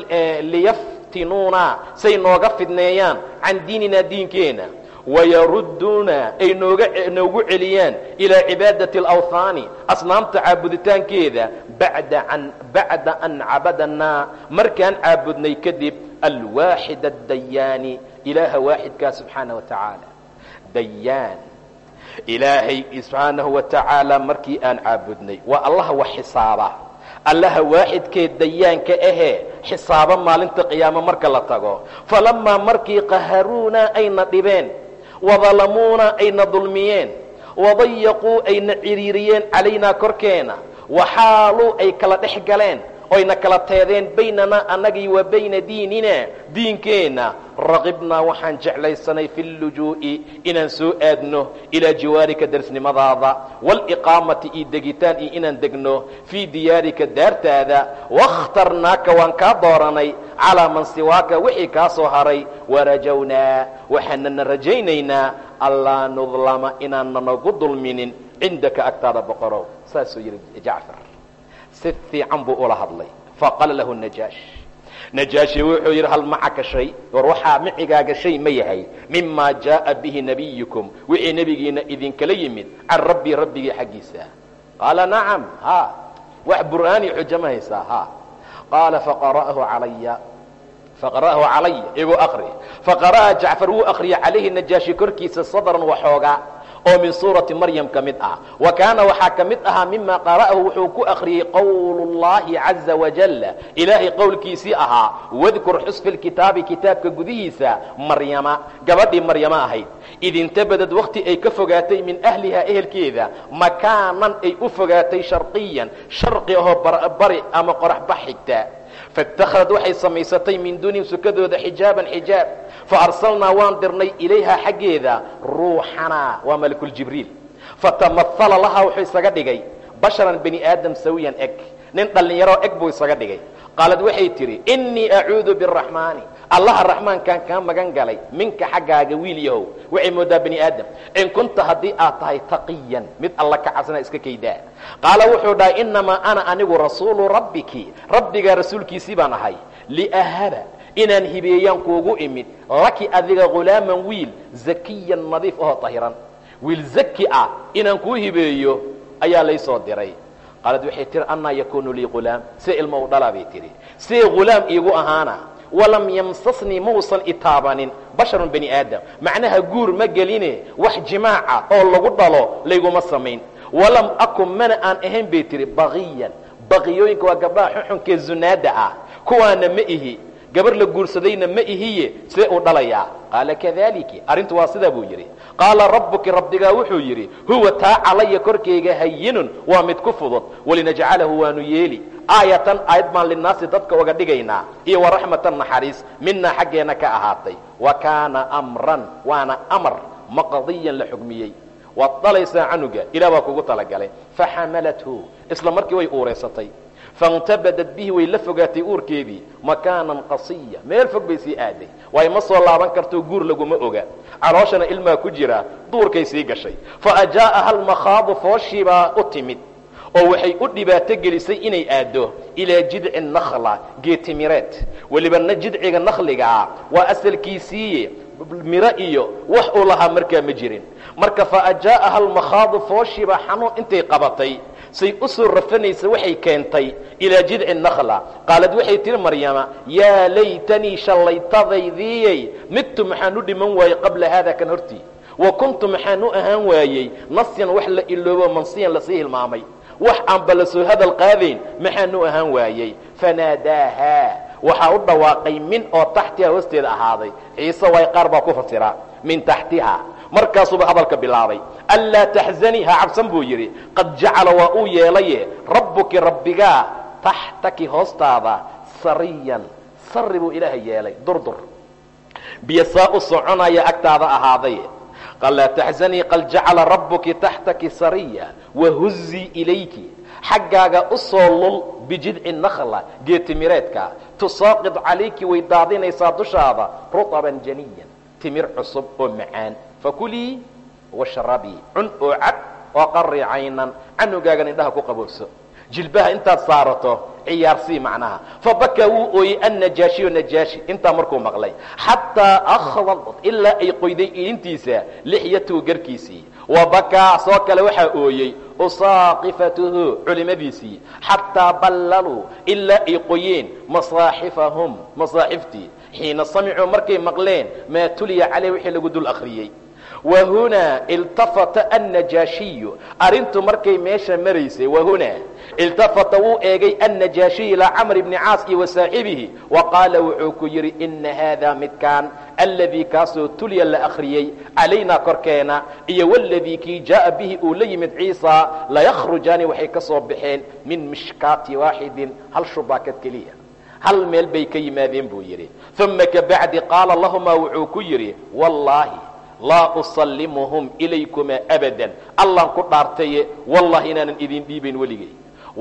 liyaftinuunaa say nooga fidneeyaan can diininaa diinkeena wayarudduuna ay noogu celiyaan ilaa cibaadati alawhaani asnaamta caabuditaankeeda bacda an cabadannaa markaan caabudnay kadib alwaaxid addayaani ilaaha waaxidkaa subxaana wa tacaala dayaan ilaahay subxaanahu wa markii aan caabudnay waa allaha wax xisaaba allaha waaxidkee dayaanka ahee xisaabo maalinta qiyaamo marka la tago falamaa markii qaharuuna ayna dhibeen wadalamuuna ayna dulmiyeen wadayaquu ayna ciriiriyeen calaynaa korkeena waxaaluu ay kala dhex galeen oyna kala teedeen baynanaa annagii wa bayna diinina. Diinkeenna raqibnaa waxaan jeclaysanay fi llujuu'i inaan soo aadno ilaa jiwaarika darsnimadaada waaliqaamati iyo degitaan iyo inaan degno fii diyaarika daartaada. Wakhtarnaaka waan kaa dooranay calaa man siwaaka wixii kaa soo haray. Warajownaa waxaanana rajaynaynaa allaa nudlama inaanna nagu dulminin cindaka agtaada boqorow. Saasuu yidhi jacfar si fiican buu ula hadlay. Faqaala lahu najaash. Najaashi wuxuu yidhi hal macaka shay? War waxaa micigaaga shay ma yahay. Mimaa jaaa bihi nabiyukum. Wixii nebigiina idinkala yimid can rabbii rabbigii xaggiisa. Qaala nacam ha. Wax bur'aani xujo ma haysaa ha. Qaala faqara'ahu calaya. Faqara'ahu calaya iguu akri faqara'a jacfar wuu akriyay calayhi najaashi korkiisa sadran waxoogaa oo min suurati maryam ka mid ah. Wa kaana waxaa ka mid ahaa mima qara'ahu wuxuu ku akhriyey qowlu llahi caza wajal ilaahay qowlkiisii ahaa wadkur xus fi lkitaabi kitaabka gudihiisa maryama. Gabadhii maryamo ahayd. Idintabadad wakti ay ka fogaatay min ahlihaa ehelkeeda makaanan ay u fogaatay sharqiyan. Sharqi ahoo bari ama qoraxbax xigta. Faاtakhadad waxay samaysatay min duunihim sukadooda xijaaban xijaab faarsalnaa waan dirnay ilayha xaggeeda ruuxanaa waa malakuljibriil fatamahala lahaa wuxuu isaga dhigay basharan bani aadam sawiyan eg nin dhallinyaroo eg buu isaga dhigay. Qaalad waxay tidhi innii acuudu biraxmaani allaha raxmaankaan kaa magan galay minka xaggaaga wiil yahow waxay moodaa bani aadam. In kunta haddii aad tahay taqiyan mid alla ka iska kaydaa. Qaala wuxuu dhahay innamaa ana anigu rasuulu rabbiki rabbigaa rasuulkiisii baan ahay liahaba inaan hibeeyaan kuugu imid. Laki adiga hulaaman wiil zakiyan nadiif ahoo tahiran. Wiil zaki ah inaan kuu hibeeyo ayaa laysoo diray. Qaalad waxay tihi annaa yakuunu lii hulaam see ilmo u dhalaa bay tihi see hulaam iigu ahaana walam yamsasnii mausan itaabanin basharun bani aadam. Macnaha guur ma geline wax jimaaca oo lagu dhalo layguma samayn. Walam akun mana aan ahayn bay tihi baqiyan baqiyooyinka waa gabdhaha xuxunkee zunaada ah. Kuwaana ma ihi gabar la guursadayna ma ihiye see uu dhalayaa qaala kadaliki arrintu waa sidaa buu yidhi. Qaala rabbuki rabbigaa wuxuu yidhi huwa taa calaya korkayga hayinun waa mid ku fudud. Walinajcalahu waanu yeeli. Aayatan aayad baan linaasi dadka oga dhigaynaa iyo waraxmatan naxariis minaa xaggeenna ka ahaatay. Wa kaana amran waana amar maqdiyan la xugmiyey. Waad dhalaysaa canuga ilah baa kugu talagalay. Faxamalathu isla markii way uureysatay faintabadad bihi way la fogaatay uurkeedii makaanan qasiya meel fog bay sii aaday waay ma soo laaban karto guur laguma oga calooshana ilmaa ku jira duurkay sii gashay fa ajaa'aha almakhaadu fooshiibaa u timid oo waxay u dhibaato gelisay inay aado ilaa jidci nakhla geetimireed welibana jidciga nakhligaa waa asalkiisiiye miro iyo wax uu lahaa markaa ma jirin marka fa ajaa'aha almakhaadu fooshiibaa xanuun intay qabatay say u soo rafanaysa waxay keentay ilaa jidci nakla qaalad waxay tihi maryama yaa laytanii shallaytadaydiyey midtu maxaan u dhiman waayey qabla haada kan hortii? Wa kuntu maxaan u ahaan waayey nasyan wax la iloobo mansiyan la sii hilmaamay. Wax aanba la soo hadal qaadayn maxaan u ahaan waayey. Fanaadaahaa waxaa u dhawaaqay min oo taxtiha hoosteeda ahaaday. Ciise waay qaar baa ku fasiraa min taxtiha markaasuuba hadalka bilaabay. Anlaa taxzanii ha cabsan buu yidhi qad jacala waa uu yeelaye rabbuki rabbigaa taxtaki hoostaada sariyan sari buu ilaahay yeelay durdur biyo saa u soconaya agtaada ahaaday. Laa taxzanii qad jacala rabbuki taxtaki sariya wahuzii ilayki. Xaggaaga u lul bijidci nakla geetimireedka tusaaqid calayki way daadinaysaa dushaada ruطban janiyan timir cusub oo macaan fakulii washrabii cun oo cab oo qari caynan canugaagan indhaha ku qaboobso jilbaha intaad saarato ciyaarsii macnaha fabakaa wuu ooyey annajaashiyo najaashi intaa markuu maqlay xataa akhdadat ilaa ay qoyday iintiisa lixyatuhu garkiisii wa bakaa soo kale waxaa ooyey usaaqifatuhu culimadiisii xataa ballaluu ilaa ay qoyeen masaaxifahum masaaxiftii xiina samicuu markay maqleen maa tuliya caleyh wixii lagu dul akhriyey wahunaa iltafata annajaashiyu arrintu markay meesha maraysay wahunaa iltafata wuu eegay annajaashiyu ilaa camr bni caas iyo wa saaxibihi. Wa qaala wuxuu ku yidhi ina haadaa midkaan alladii kaasoo tulya la akhriyey calaynaa korkeena iyo waladii kii jaa'a bihi uu la yimid ciisa layakhrujaani waxay ka soo baxeen min mishkaati waaxidin hal shubaakad keliya. Hal meel bay ka yimaadeen buu yidhi. Uma kabacdi qaala lahumaa wuxuu ku yidhi wallaahi laa usallimuhum ilaykumaa abadan. Allaan ku dhaartaye wallahi inaanan idin dhiibayn weligay.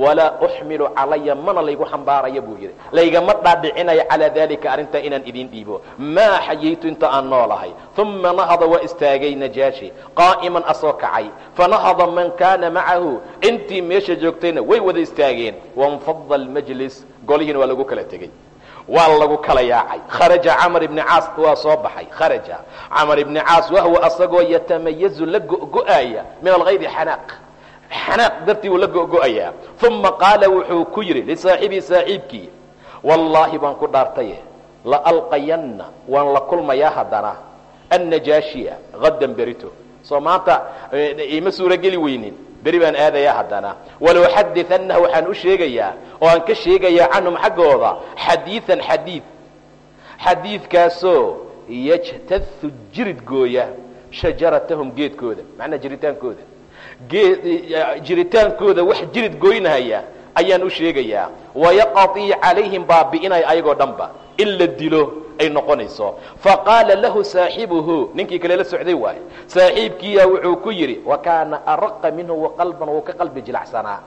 Walaa uxmilu calaya mana laygu xambaaraya buu yidhi. Laygama dhaadhicinayo calaa daalika arrintaa inaan idin dhiibo. Maa xayaytu inta aan noolahay. Uma nahada waa istaagay najaashi qaa'iman asoo kacay. Fanahada man kaana macahu. Intii meesha joogtayna way wada istaageen. Wanfada almajlis. Golihiina waa lagu kala tegey waa lagu kala yaacay. Kharaja camar ibni caas waa soo baxay. Kharaja camar ibni caas wahwa asagoo yatamayazu la go'go'aya min alkaydi xanaaq xanaaq dartii wuu la go'go'ayaa uma qaala wuxuu ku yidhi lisaaxibii saaxiibkii wallaahi baan ku dhaartaye laalqayanna waan la kulmayaa haddana. Annajaashiya hadan berito. Soo maanta ima suurogeli weynin beri baan aadayaa haddana. Walow xadiannaha waxaan u sheegayaa oo aan ka sheegayaa canhum xaggooda xadiian xadiid. Xadiidkaasoo yajtau jirid gooya shajaratahum geedkooda macnaa jiritaankooda. Jiritaankooda wax jirid goynahaya ayaan u sheegayaa. Wayaqadii calayhim baabi'inaya ayagoo dhanba in la dilo ay noqonayso. Faqaala lahu saaxibuhu ninkii kale la socday waaye saaxiibkiiyaa wuxuu ku yidhi wa kaana araqa minhu qalban wuu ka qalbi jilacsanaa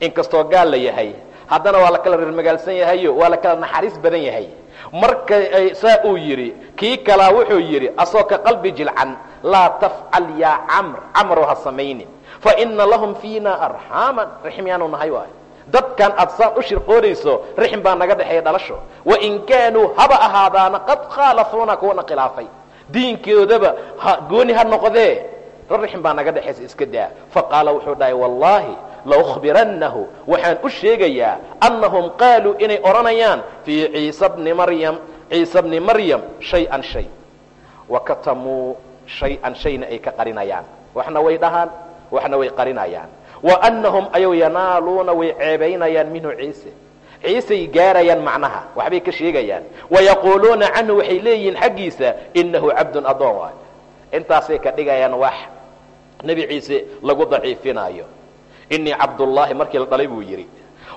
inkastoo gaal la yahay haddana waa la kala reermagaalsan yahayo waa la kala naxariis badan yahay. Marka saa uu yidhi kii kalaa wuxuu yidhi asoo ka qalbi jilcan laa tafcal yaa camr camrow ha samaynin. Faina lahum fiina arxaaman yaanu nahay waay dadkan aad saan u shirqoonayso rixim baa naga dhexeeya dhalasho. Wain kaanuu haba ahaadaana qad khaalafuuna kuwana khilaafay. Diinkoodaba gooni ha noqdee. Rixim baa naga dhexaysa iska daa. Faqaala wuxuu dhahay wallaahi laukhbirannahu. Waxaan u sheegayaa annahum qaaluu inay odhanayaan fii ciisa bni maryam ciisa bni maryam shay-an shay. Wakatamuu shay-an shayna ay ka qarinayaan. Waxna way dhahaan waxna way qarinayaan wa annahum ayaw yanaaluuna way ceebaynayaan minhu ciise. Ciisay gaarayaan macnaha waxbay ka sheegayaan. Wayaquuluuna canhu waxay leeyihiin xaggiisa inahu cabdun adoon waay. Intaasay ka dhigayaan wax. Nebi ciise lagu daciifinaayo inii cabdullaahi markii la dhalay buu yidhi.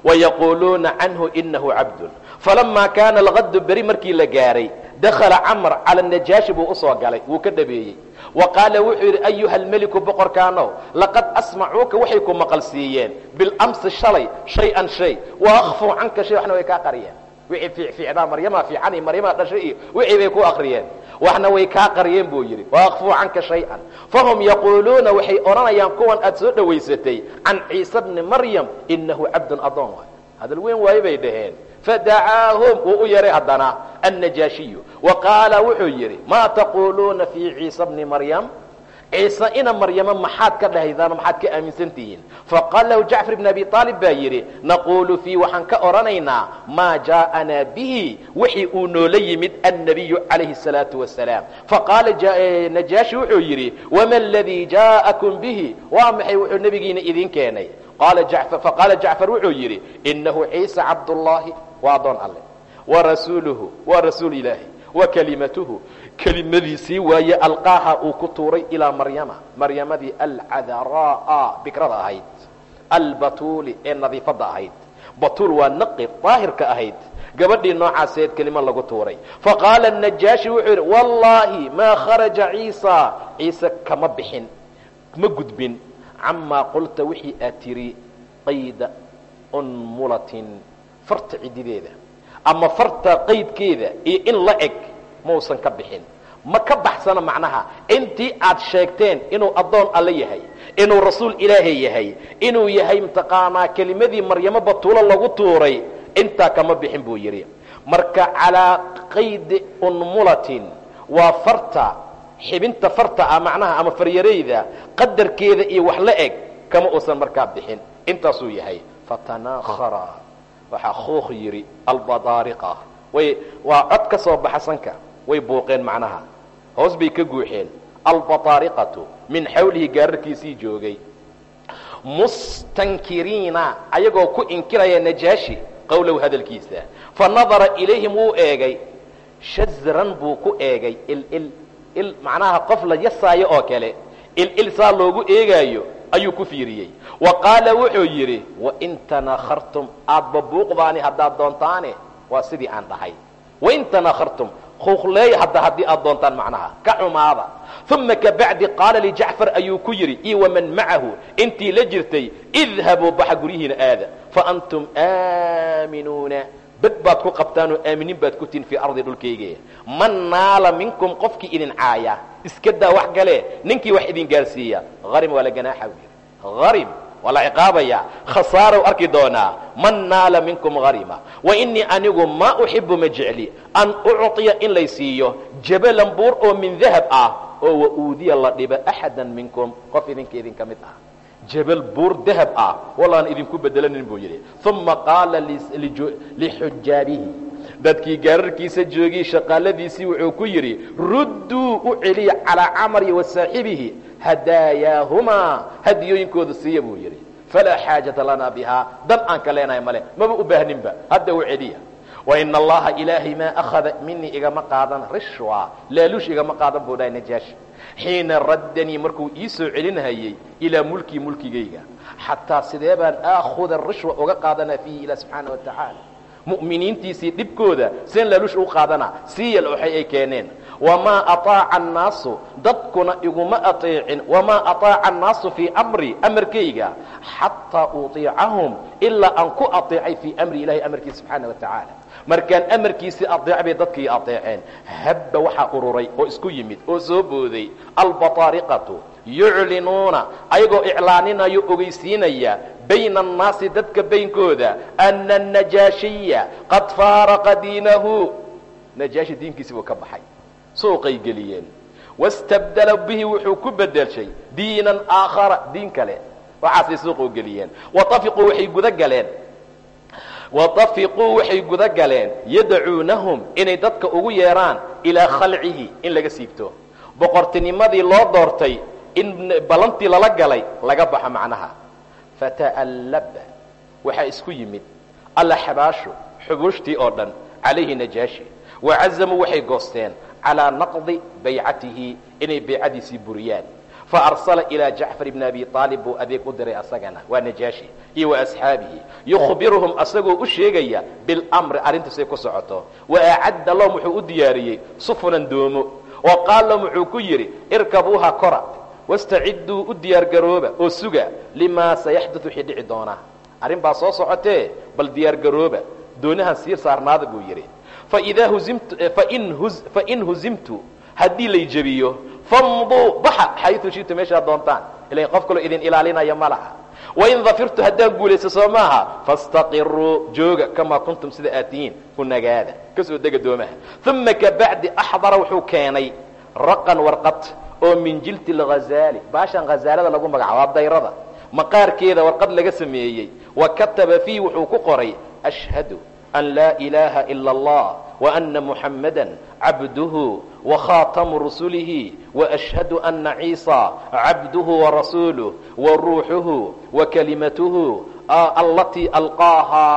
Wayaquuluuna canhu inahu cabdun falamaa kaana alqadu beri markii la gaaray dakhala camr cala najaashi buu u soo galay wuu ka dhabeeyey wa qaala wuxuu yidhi ayuha almeliku boqorkaanow laqad asmacuuka waxay ku maqal siiyeen bilamsi shalay shay-an shay wa akfuu canka shay waxna way kaa qariyeen wixii fiicfiicdaa maryamaa fiicani maryamaa dhashay iyo wixii bay ku akriyeen waxna way kaa qariyeen buu yidhi wa akfuu canka shay-an fahum yaquuluuna waxay odhanayaan kuwan aad soo dhowaysatay can ciise bni maryam inahu cabdun adoon waay hadal weyn waayo bay dhaheen fadacaahum wuu u yaray haddana annajaashiyu wa qaala wuxuu yidhi maa taquuluuna fii ciisa bni maryam? Ciise ina maryama maxaad ka dhahaydaan maxaad ka aaminsan tihiin? Faqaala lahu jacfar ibn abi aalib baa yidhi naquulu fii waxaan ka odhanaynaa maa jaa'anaa bihi wixii uu noola yimid annabiyu calayhi الsalaatu wasalaam faqaala najaashi wuxuu yidhi wama ladii jaa'akum bihi? Waa maxay? Wuxuu nebigiina idin keenay. Faqaala jacfar wuxuu yidhi inahu ciisa cabdullaahi waa adoon alle. Wa rasuuluhu waa rasuul ilaahi wa kelimatuhu kelimadiisii waaye alqaaha uu ku tuuray ilaa maryama. Maryamadii alcadaraa bikrada ahayd. Albatuuli ee nadiifadda ahayd. Batuul waa naqi daahirka ahayd. Gabadhii noocaaseed kelima lagu tuuray. Faqaala najaashi wuxuu yidhi wallaahi maa kharaja ciisa. Ciise kama bixin ma gudbin. Camaa qulta wixii aad tiri qayda unmulatin farta cidideeda ama farta qaydkeeda iyo in la eg mausan ka bixin. Ma ka baxsana macnaha intii aad sheegteen inuu addoon alle yahay inuu rasuul ilaahay yahay inuu yahay mataqaanaa kelimadii maryamo batuulo lagu tuuray intaa kama bixin buu yidhi. Marka calaa qaydi unmulatin waa farta xibinta farta ah macnaha ama faryarayda qadarkeeda iyo wax la eg kama uusan markaa bixin. Intaasuu yahay fatanaakhara waxaa kuuq yidhi albadaariqa. Way waa cod ka soo baxa sanka. Way buuqeen macnaha. Hoos bay ka guuxeen. Albataariqatu min xawlihi gaararkiisii joogay. Mustankiriina ayagoo ku inkiraya najaashi qowlow hadalkiisa. Fa nadara ilayhim wuu eegay. Shazran buu ku eegay. Il il macnaha qof la yasaayo oo kale. Il il saa loogu eegaayo ayuu ku fiiriyey. Wa qaala wuxuu yidhi wain tanakhartum aadba buuqdaani haddaad doontaane waa sidii aan dhahay. Wain tanakhartum kuuqleey hadda haddii aad doontaan macnaha ka xumaada. Uma kabacdi qaala lijacfar ayuu ku yidhi io waman macahu intii la jirtay idhabuu baxa guryihiina aada faantum aaminuuna bad baad ku qabtaanoo aaminiin baad ku tihin fii ardi dhulkayga man naala minkum qofkii idin caaya iska daa wax gale ninkii wax idin gaarsiiya harim waa la ganaaxa yidhi harim waa la ciqaabaya. Khasaarow arki doonaa man naala minkum harima wa inii anigu maa uxibu ma jecli an ucطiya in lay siiyo buur oo min dahab ah oo wa uudiya la dhiba axada minkum qof idinka idin ka mid ah jabal buur dahab ah wallaan idinku bedelanin buu yidhi. Uma qaala lixujaabihi dadkii gaararkiisa joogay shaqaaladiisii wuxuu ku yidhi rudduu u celiya calaa camri wa saaxibihi hadaayaahuma hadiyooyinkooda siiya buu yidhi. Falaa xaajata lanaa bihaa dan aan ka leenahay male maba u baahninba hadda u celiya. Wain allaha ilaahay maa akhada minii igama qaadan rishwa laaluush igama qaadan buu dhahay najaashi xiina raddanii markuu ii soo celinhayey ilaa mulkii mulkigayga. Xataa sidee baan aakhuda rishwa oga qaadanaa fiihi ilah subxaana wa tacaala. Mu'miniintiisii dhibkooda seen laaluusha u qaadanaa siiya looxay ay keeneen. Wamaa aaaca annaasu dadkuna iguma aeecin wamaa aaaca annaasu fii amri amarkayga. Xataa uطiicahum ilaa aan ku aeecay fii amri ilahi amarkiisa subxaana wa tacaala markaan amarkiisii adeec bay dadkii adeeceen. Habba waxaa ururay oo isku yimid oo soo booday. Albataariqatu yuclinuuna ayagoo iclaaninayo ogeysiinaya bayna annaasi dadka baynkooda ana anajaashiya qad faaraqa diinahu. Najaashi diinkiisi buu ka baxay. Suuqay geliyeen wastabdala bihi wuxuu ku bedelshay diinan aakhara diin kale. Waxaasay suuqu geliyeen watafiquu waxay guda galeen watafiquu waxay guda galeen yadacuunahum inay dadka ugu yeedhaan ilaa khalcihi in laga siibto boqortinimadii loo doortay in ballantii lala galay laga baxo macnaha fata'allaba waxaa isku yimid allaxabaashu xubuushtii oo dhan calayhi najaashi wacazamuu waxay goosteen calaa naqdi baycatihi inay baycadiisii buriyaan faarsala ilaa jacfar bni abi aalib buu adeeg u diray asagana waa najaashi iyo wa asxaabihi yukhbiruhum asagoo u sheegaya bilmri arrintaasay ku socoto wa acadda lahum wuxuu u diyaariyey sufunan doomo oo qaal lahum wuxuu ku yidhi irkabuuha kora wastacidduu u diyaargarooba oo suga limaa sayaxdau wixii dhici doonaa arrin baa soo socotee bal diyaargarooba doonahan sii saarnaada buu yidhi fain huzimtu haddii lay jebiyo famduu baxa xayu shitu meeshaad doontaan. Ilan qof kaloo idin ilaalinaya ma laha. Wain dafirtu haddaan guulaysto soo maaha fastaqiruu jooga kamaa kuntum sida aad tihiin ku nagaada ka soo dega doomaha uma kabacdi axdara wuxuu keenay raqan warqad oo min jilti lghazaali baashan hazaalada lagu magacaabo waa dayrada maqaarkeeda warqad laga sameeyey. Wa kataba fiihi wuxuu ku qoray ashhadu an laa ilaaha ila allah وأن محمدا عبده وخاaتم رسله وأشهد أن عيiصى عبده ورسuله وروحه وكلمته التي ألقاها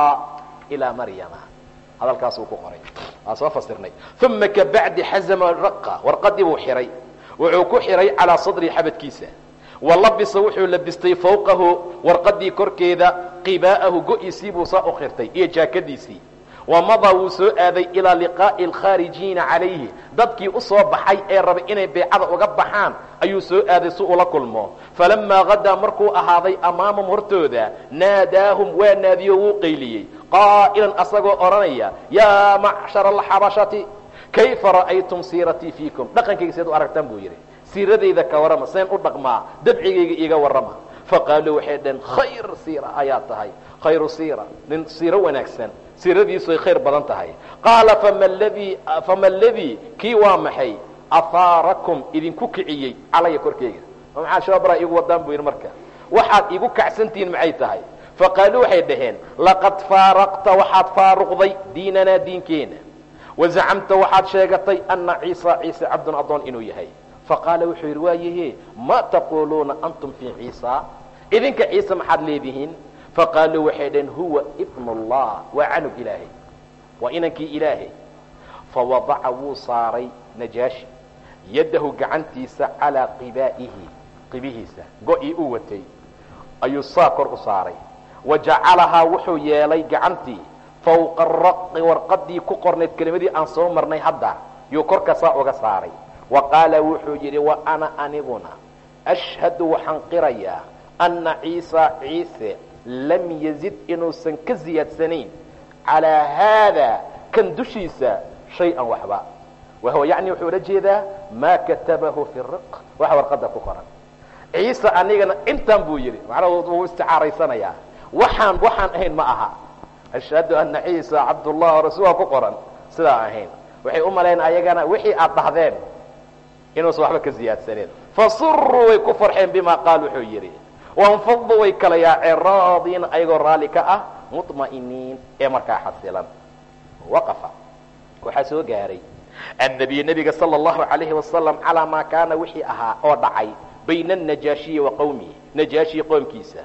إلى مريم hadalkaasuu ku qoray waa soo fasirnay ثuma kaبacdi xazma rqa warqadii buu xihay wuxuu ku xihay calىa صadri xabadkiisa walabisa wuxuu labistay fوqahu warqadii korkeeda qibاءahu go-iisii buu saa u khirtay iyo jaakadiisii wamadaa wuu soo aaday ilaa liqaa'i alkhaarijiina calayhi. Dadkii u soo baxay ee rabay inay beecada uga baxaan ayuu soo aaday si ula kulmo. Falamaa hadaa markuu ahaaday amaamam hortooda naadaahum waa naadiyo wuu qayliyey. Qaa'ilan asagoo odhanaya yaa macshara alxabashati kayfa ra'aytum siiratii fiikum? Dhaqankayga seed u aragtaan buu yidhi. Siiradayda ka warrama seen u dhaqmaa dabcigayga iiga warrama. Faqaaluu waxay dhaheen khayr siira ayaa tahay. Khayru siira nin siiro wanaagsan siiradiisu ay khayr badan tahay. Qaala fama ladii kii waa maxay? Ahaarakum idinku kiciyey calaya korkeyga. Maxaa shoobra igu wadaan buu yidhi marka. Waxaad igu kacsantihiin maxay tahay? Faqaaluu waxay dhaheen laqad faaraqta waxaad faaruqday diinanaa diinkeena. Wazacamta waxaad sheegatay ana ciisa ciise cabdun adoon inuu yahay. Faqaala wuxuu yidhi waayahe ma taquuluuna antum fii ciisa? Idinka ciise maxaad leedihiin faqaaluu waxay dhaheen huwa ibn allah waa canug ilaahay waa inankii ilaahay fawadaca wuu saaray najaashi yaddahu gacantiisa calaa qibaa'ihi qibihiisa go-ii u watay ayuu saa kor u saaray wa jacalahaa wuxuu yeelay gacantii fawqa raqi warqadii ku qornayd kelimadii aan soo marnay hadda yuu korka saa uga saaray wa qaala wuxuu yidhi wa ana aniguna ashhadu waxaan qirayaa anna ciisa ciise lam yazid inuusan ka ziyaadsanayn calaa haada kan dushiisa shay-an waxba wahuwa yacni wuxuu ula jeedaa maa katabahu fi riq waxa warqadda ku qoran ciise anigana intan buu yidhi macnaa wuu isticaaraysanayaa waxaan waxaan ahayn ma aha ashhadu anna ciisa cabdullah rasuula ku qoran sidaa ahayn waxay u malayn ayagana wixii aad dhahdeen inuusan waxba ka ziyaadsaneen fasuruu way ku farxeen bima qaal wuxuu yidhi wanfaduu way kala yaaceen raadiin ayagoo raalli ka ah muطma'iniin ee markaa xasilan. Waqafa. Waxaa soo gaaray. Annabiy nebiga sala allahu calayhi wasalam calaa maa kaana wixii ahaa oo dhacay bayna anajaashiyi wa qowmihi najaashiyi qoomkiisa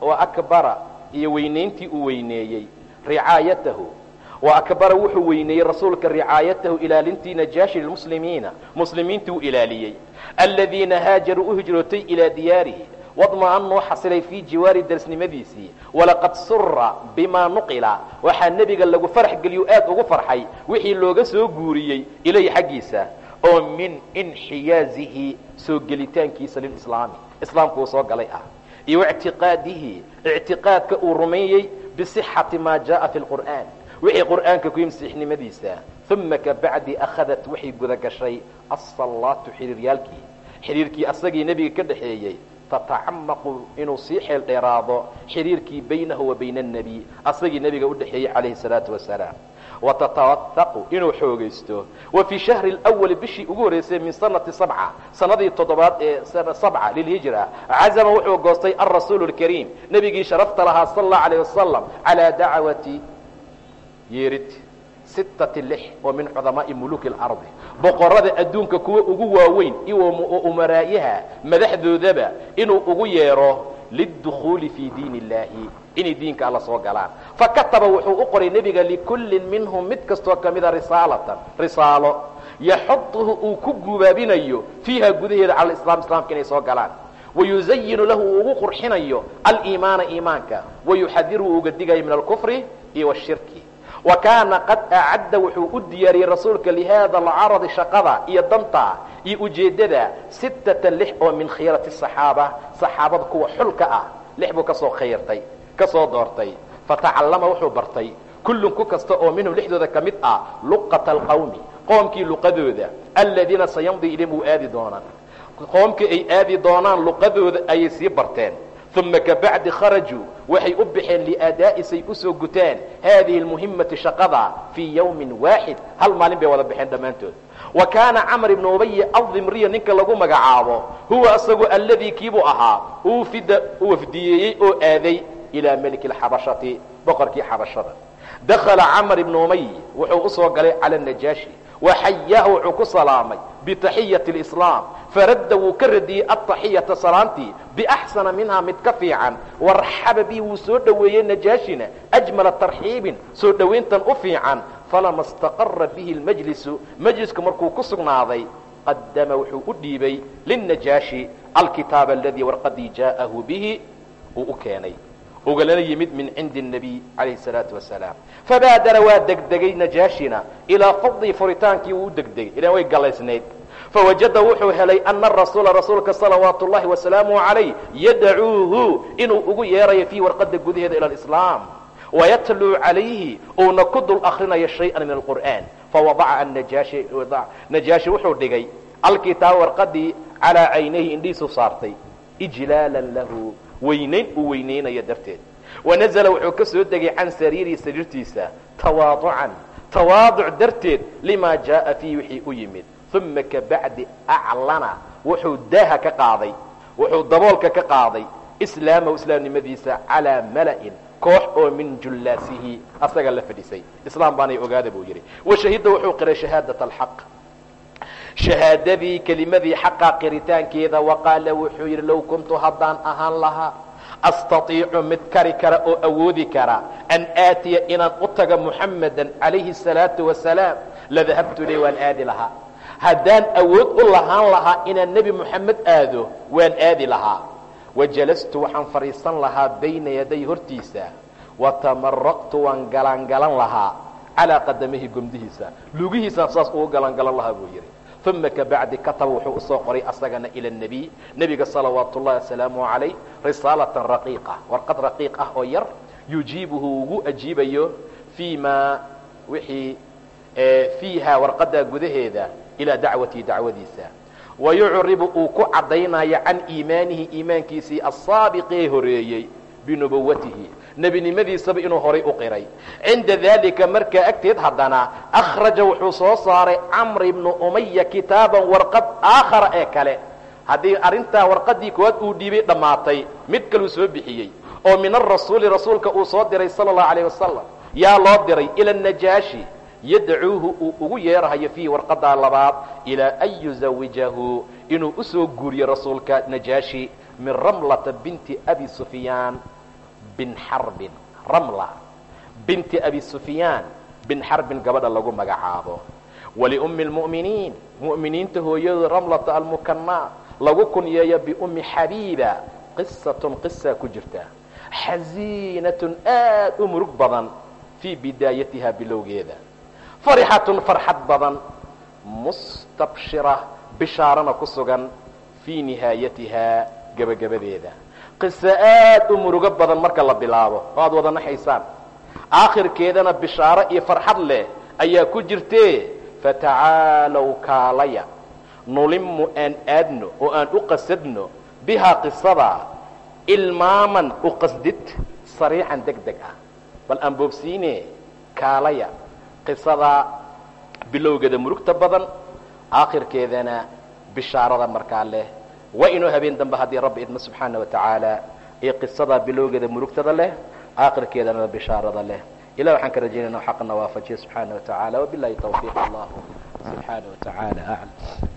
wa akbara iyo weynayntii uu weyneeyey ricaayatahu wa akbara wuxuu weyneeyey rasuulka ricaayatahu ilaalintii najaashi lilmuslimiina muslimiintii u ilaaliyey. Aladiina haajaruu u hijrootay ilaa diyaarihi. Wadma'anuu xasilay fii jiwaari darsnimadiisii. Walaqad sura bimaa nuqila. Waxaa nebiga lagu farax geliyu aad ugu farxay. Wixii looga soo guuriyey ilayhi xaggiisa. Oo min inxiyaazihi soo gelitaankiisa lilislaami. Islaamku uu soo galay ah. Iyo waictiqaadihi ictiqaadka uu rumeeyey bisixati maa jaءa fi lqur'an wixii qur'aanka ku imsiixnimadiisa uma kabacdi akhadat waxay guda gashay asalaatu xiriiryaalkii. Xiriirkii asagii nebiga ka dhexeeyey tatacamaqu inuu sii xeel dheeraado xiriirkii baynahu wa bayna anebi asagii nebiga u dhexeeyey calayhi salaatu wasalaam watatawahaqu inuu xoogaysto wa fii shahri lwali bishii ugu horreysay min sanati sabca sanadii toddobaad ee sabca lilhijra cazama wuxuu goostay alrasuulu lkariim nebigii sharafta lahaa sal allahu alayh wasalam calaa dacwati yeerid sittati lix oo min cudamaa'i muluki اlardi boqorada adduunka kuwa ugu waaweyn iyo umaraayaha madaxdoodaba inuu ugu yeero lidukhuuli fii diin اllahi inay diinka alla soo galaan. Fakataba wuxuu u qoray nebiga likullin minhum mid kastoo ka mida risaalatan risaalo. Yaxuduhu uu ku gubaabinayo fiiha gudaheeda cala islam islaamka inay soo galaan. Wayuzayinu lahu uu ugu qurxinayo aliimaana iimaanka. Wayuxadiru uga digayo min alkufri iyo washirki wa kaana qad acadda wuxuu u diyaariyey rasuulka lihaada alcaradi shaqada iyo danta iyo ujeeddada sittatan lix oo min khiirati saxaaba. Saxaabada kuwa xulka ah lix buu ka soo khayrtay ka doortay. Fatacallama wuxuu bartay kullun ku kasta oo minhum lixdooda ka mid ah luqata alqawmi qoomkii luqadooda aladiina sayamdi ilim uu aadi doonaan qoomkii ay aadi doonaan luqadooda ayay sii barteen uma kabacdi kharajuu waxay u baxeen liaadaa'i say u soo gutaan haadihi almuhimati shaqada fii yawmin waaxid hal maalin bay wada baxeen dhammaantood. Wa kaana camr ibnu ubayi aldimriya ninka lagu magacaabo huwa isagu alladii kiibuu ahaa uufida u wafdiyeeyey oo aaday ilaa meliki alxabashati boqorkii xabashada. Dakhala camr ibnu umay wuxuu u soo galay cala najaashi waxayaahu wuxuu ku salaamay bitaxiyati اlislaam faradda wuu ka radiyey altaxiyata salaantii biaxsana minhaa mid ka fiican warxaba bi wuu soo dhoweeyey najaashina ajmala tarxiibin soo dhowayntan u fiican falama istaqara bihi lmajlisu majlisku markuu ku sugnaaday qadama wuxuu u dhiibay linnajaashi alkitaaba aladii warqadii jaa'ahu bihi uu u keenay ugalana yimid min cindi الnabiy calayhi الsalaatu wasalaam fabaadara waa degdegay najaashina ilaa fadii furitaankii wuu u degdegay ilan way galaysnayd fawajada wuxuu helay ana rasuula rasuulka salawaat ullahi wasalaamuhu calayh yadacuuhu inuu ugu yeerayo fii warqadda gudaheeda ila alislaam wayatluu calayhi uuna ku dul akrinayo shay-an min alqur'aan fawadaca annajaashi wuxuu dhigay alkitaa warqadii calaa caynayhi indhihiisuu saartay ijlaalan lahu weynayn uu weynaynayo darteed wanazla wuxuu ka soo degay can sariirihi sariirtiisa tawaaducan tawaaduc darteed limaa jaaa fiihi wixii u yimid uma kabacdi aclana wuxuu daaha ka qaaday wuxuu daboolka ka qaaday islaamahu islaamnimadiisa calaa mala'in koox oo min jullaasihi asaga la fadhisay. Islaam baanay ogaada buu yidhi. Washahida wuxuu qiray shahaadat alxaq. Shahaadadii kelimadii xaqaa qiritaankeeda wa qaala wuxuu yidhi low kuntu haddaan ahaan lahaa astaiicu mid kari kara oo awoodi kara an aatiya inaan u taga muxammadan calayhi الsalaatu wasalaam ladahabtu le waan aadi lahaa haddaan awood u lahaan lahaa inaan nebi moxamed aado waan aadi lahaa. Wajalastu waxaan fadhiisan lahaa bayna yaday hortiisa. Watamaraqtu waan galangalan lahaa. Calaa qadamihi gomdihiisa. Lugihiisaan saas ugu galangalan lahaa buu yidhi. Uma kabacdi kataba wuxuu u soo qoray asagana ila nebiy nebiga salawaatu ullahi wasalaamu calayh risaalatan raqiiqa. Warqad raqiiq ah oo yar yujiibuhu ugu ajiibayo fii ma wixii fiiha warqaddaa gudaheeda ilaa dacwatihi dacwadiisa. Wayucribu uu ku caddaynayo can iimaanihi iimaankiisii asaabiqee horeeyey binubuwatihi nebinimadiisaba inuu horay u qiray. Cinda dalika markaa agteed haddana akhraja wuxuu soo saaray camr ibnu umaya kitaaban warqad aakhara ee kale. Haddii arrintaa warqaddii koowaad uu dhiibay dhammaatay mid kaluu soo bixiyey. Oo min arasuuli rasuulka uu soo diray sala allahu alayh wasalam yaa loo diray ila najaashi yadcuuhu uu ugu yeerahayo fiihi warqadaa labaad ilaa an yuzawijahu inuu u soo guuriyo rasuulka najaashi min ramlata binti abi sufyaan bin xarbin ramla binti abi sufyaan bin xarbin gabadha lagu magacaabo. Waliummi lmu'miniin mu'miniinta hooyadooda ramlata almukanaa lagu kunyeeyo biummi xabiiba qisatun qisaa ku jirta. Xasiinatun aad u murug badan fii bidaayatiha bilowgeeda farixatun farxad badan. Mustabshira bishaarana ku sugan fii nihaayatihaa gebagabadeeda qiso aad u murugo badan marka la bilaabo. Oo aad wada naxaysaan. Aakhirkeedana bishaaro iyo farxad leh ayaa ku jirtee fatacaalow kaalaya. Nulimmu aan aadno oo aan u qasadno bihaa qisada. Ilmaaman u qasdid sariican deg deg ah. Bal aan boobsiine kaalaya qisada bilowgeeda murugta badan aakhirkeedana bishaarada markaa leh. Waa inuu habeen dambe haddii rabbi idmo subxaana wa tacaala ee qisadaa bilowgeeda murugtada leh aakhirkeedana bishaarada leh. Ilah waxaan ka rajaynayna xaqna waafajiya subxaana wa tacaala wabilahi tawfiiq. Allahu subxaana wa tacaala aclam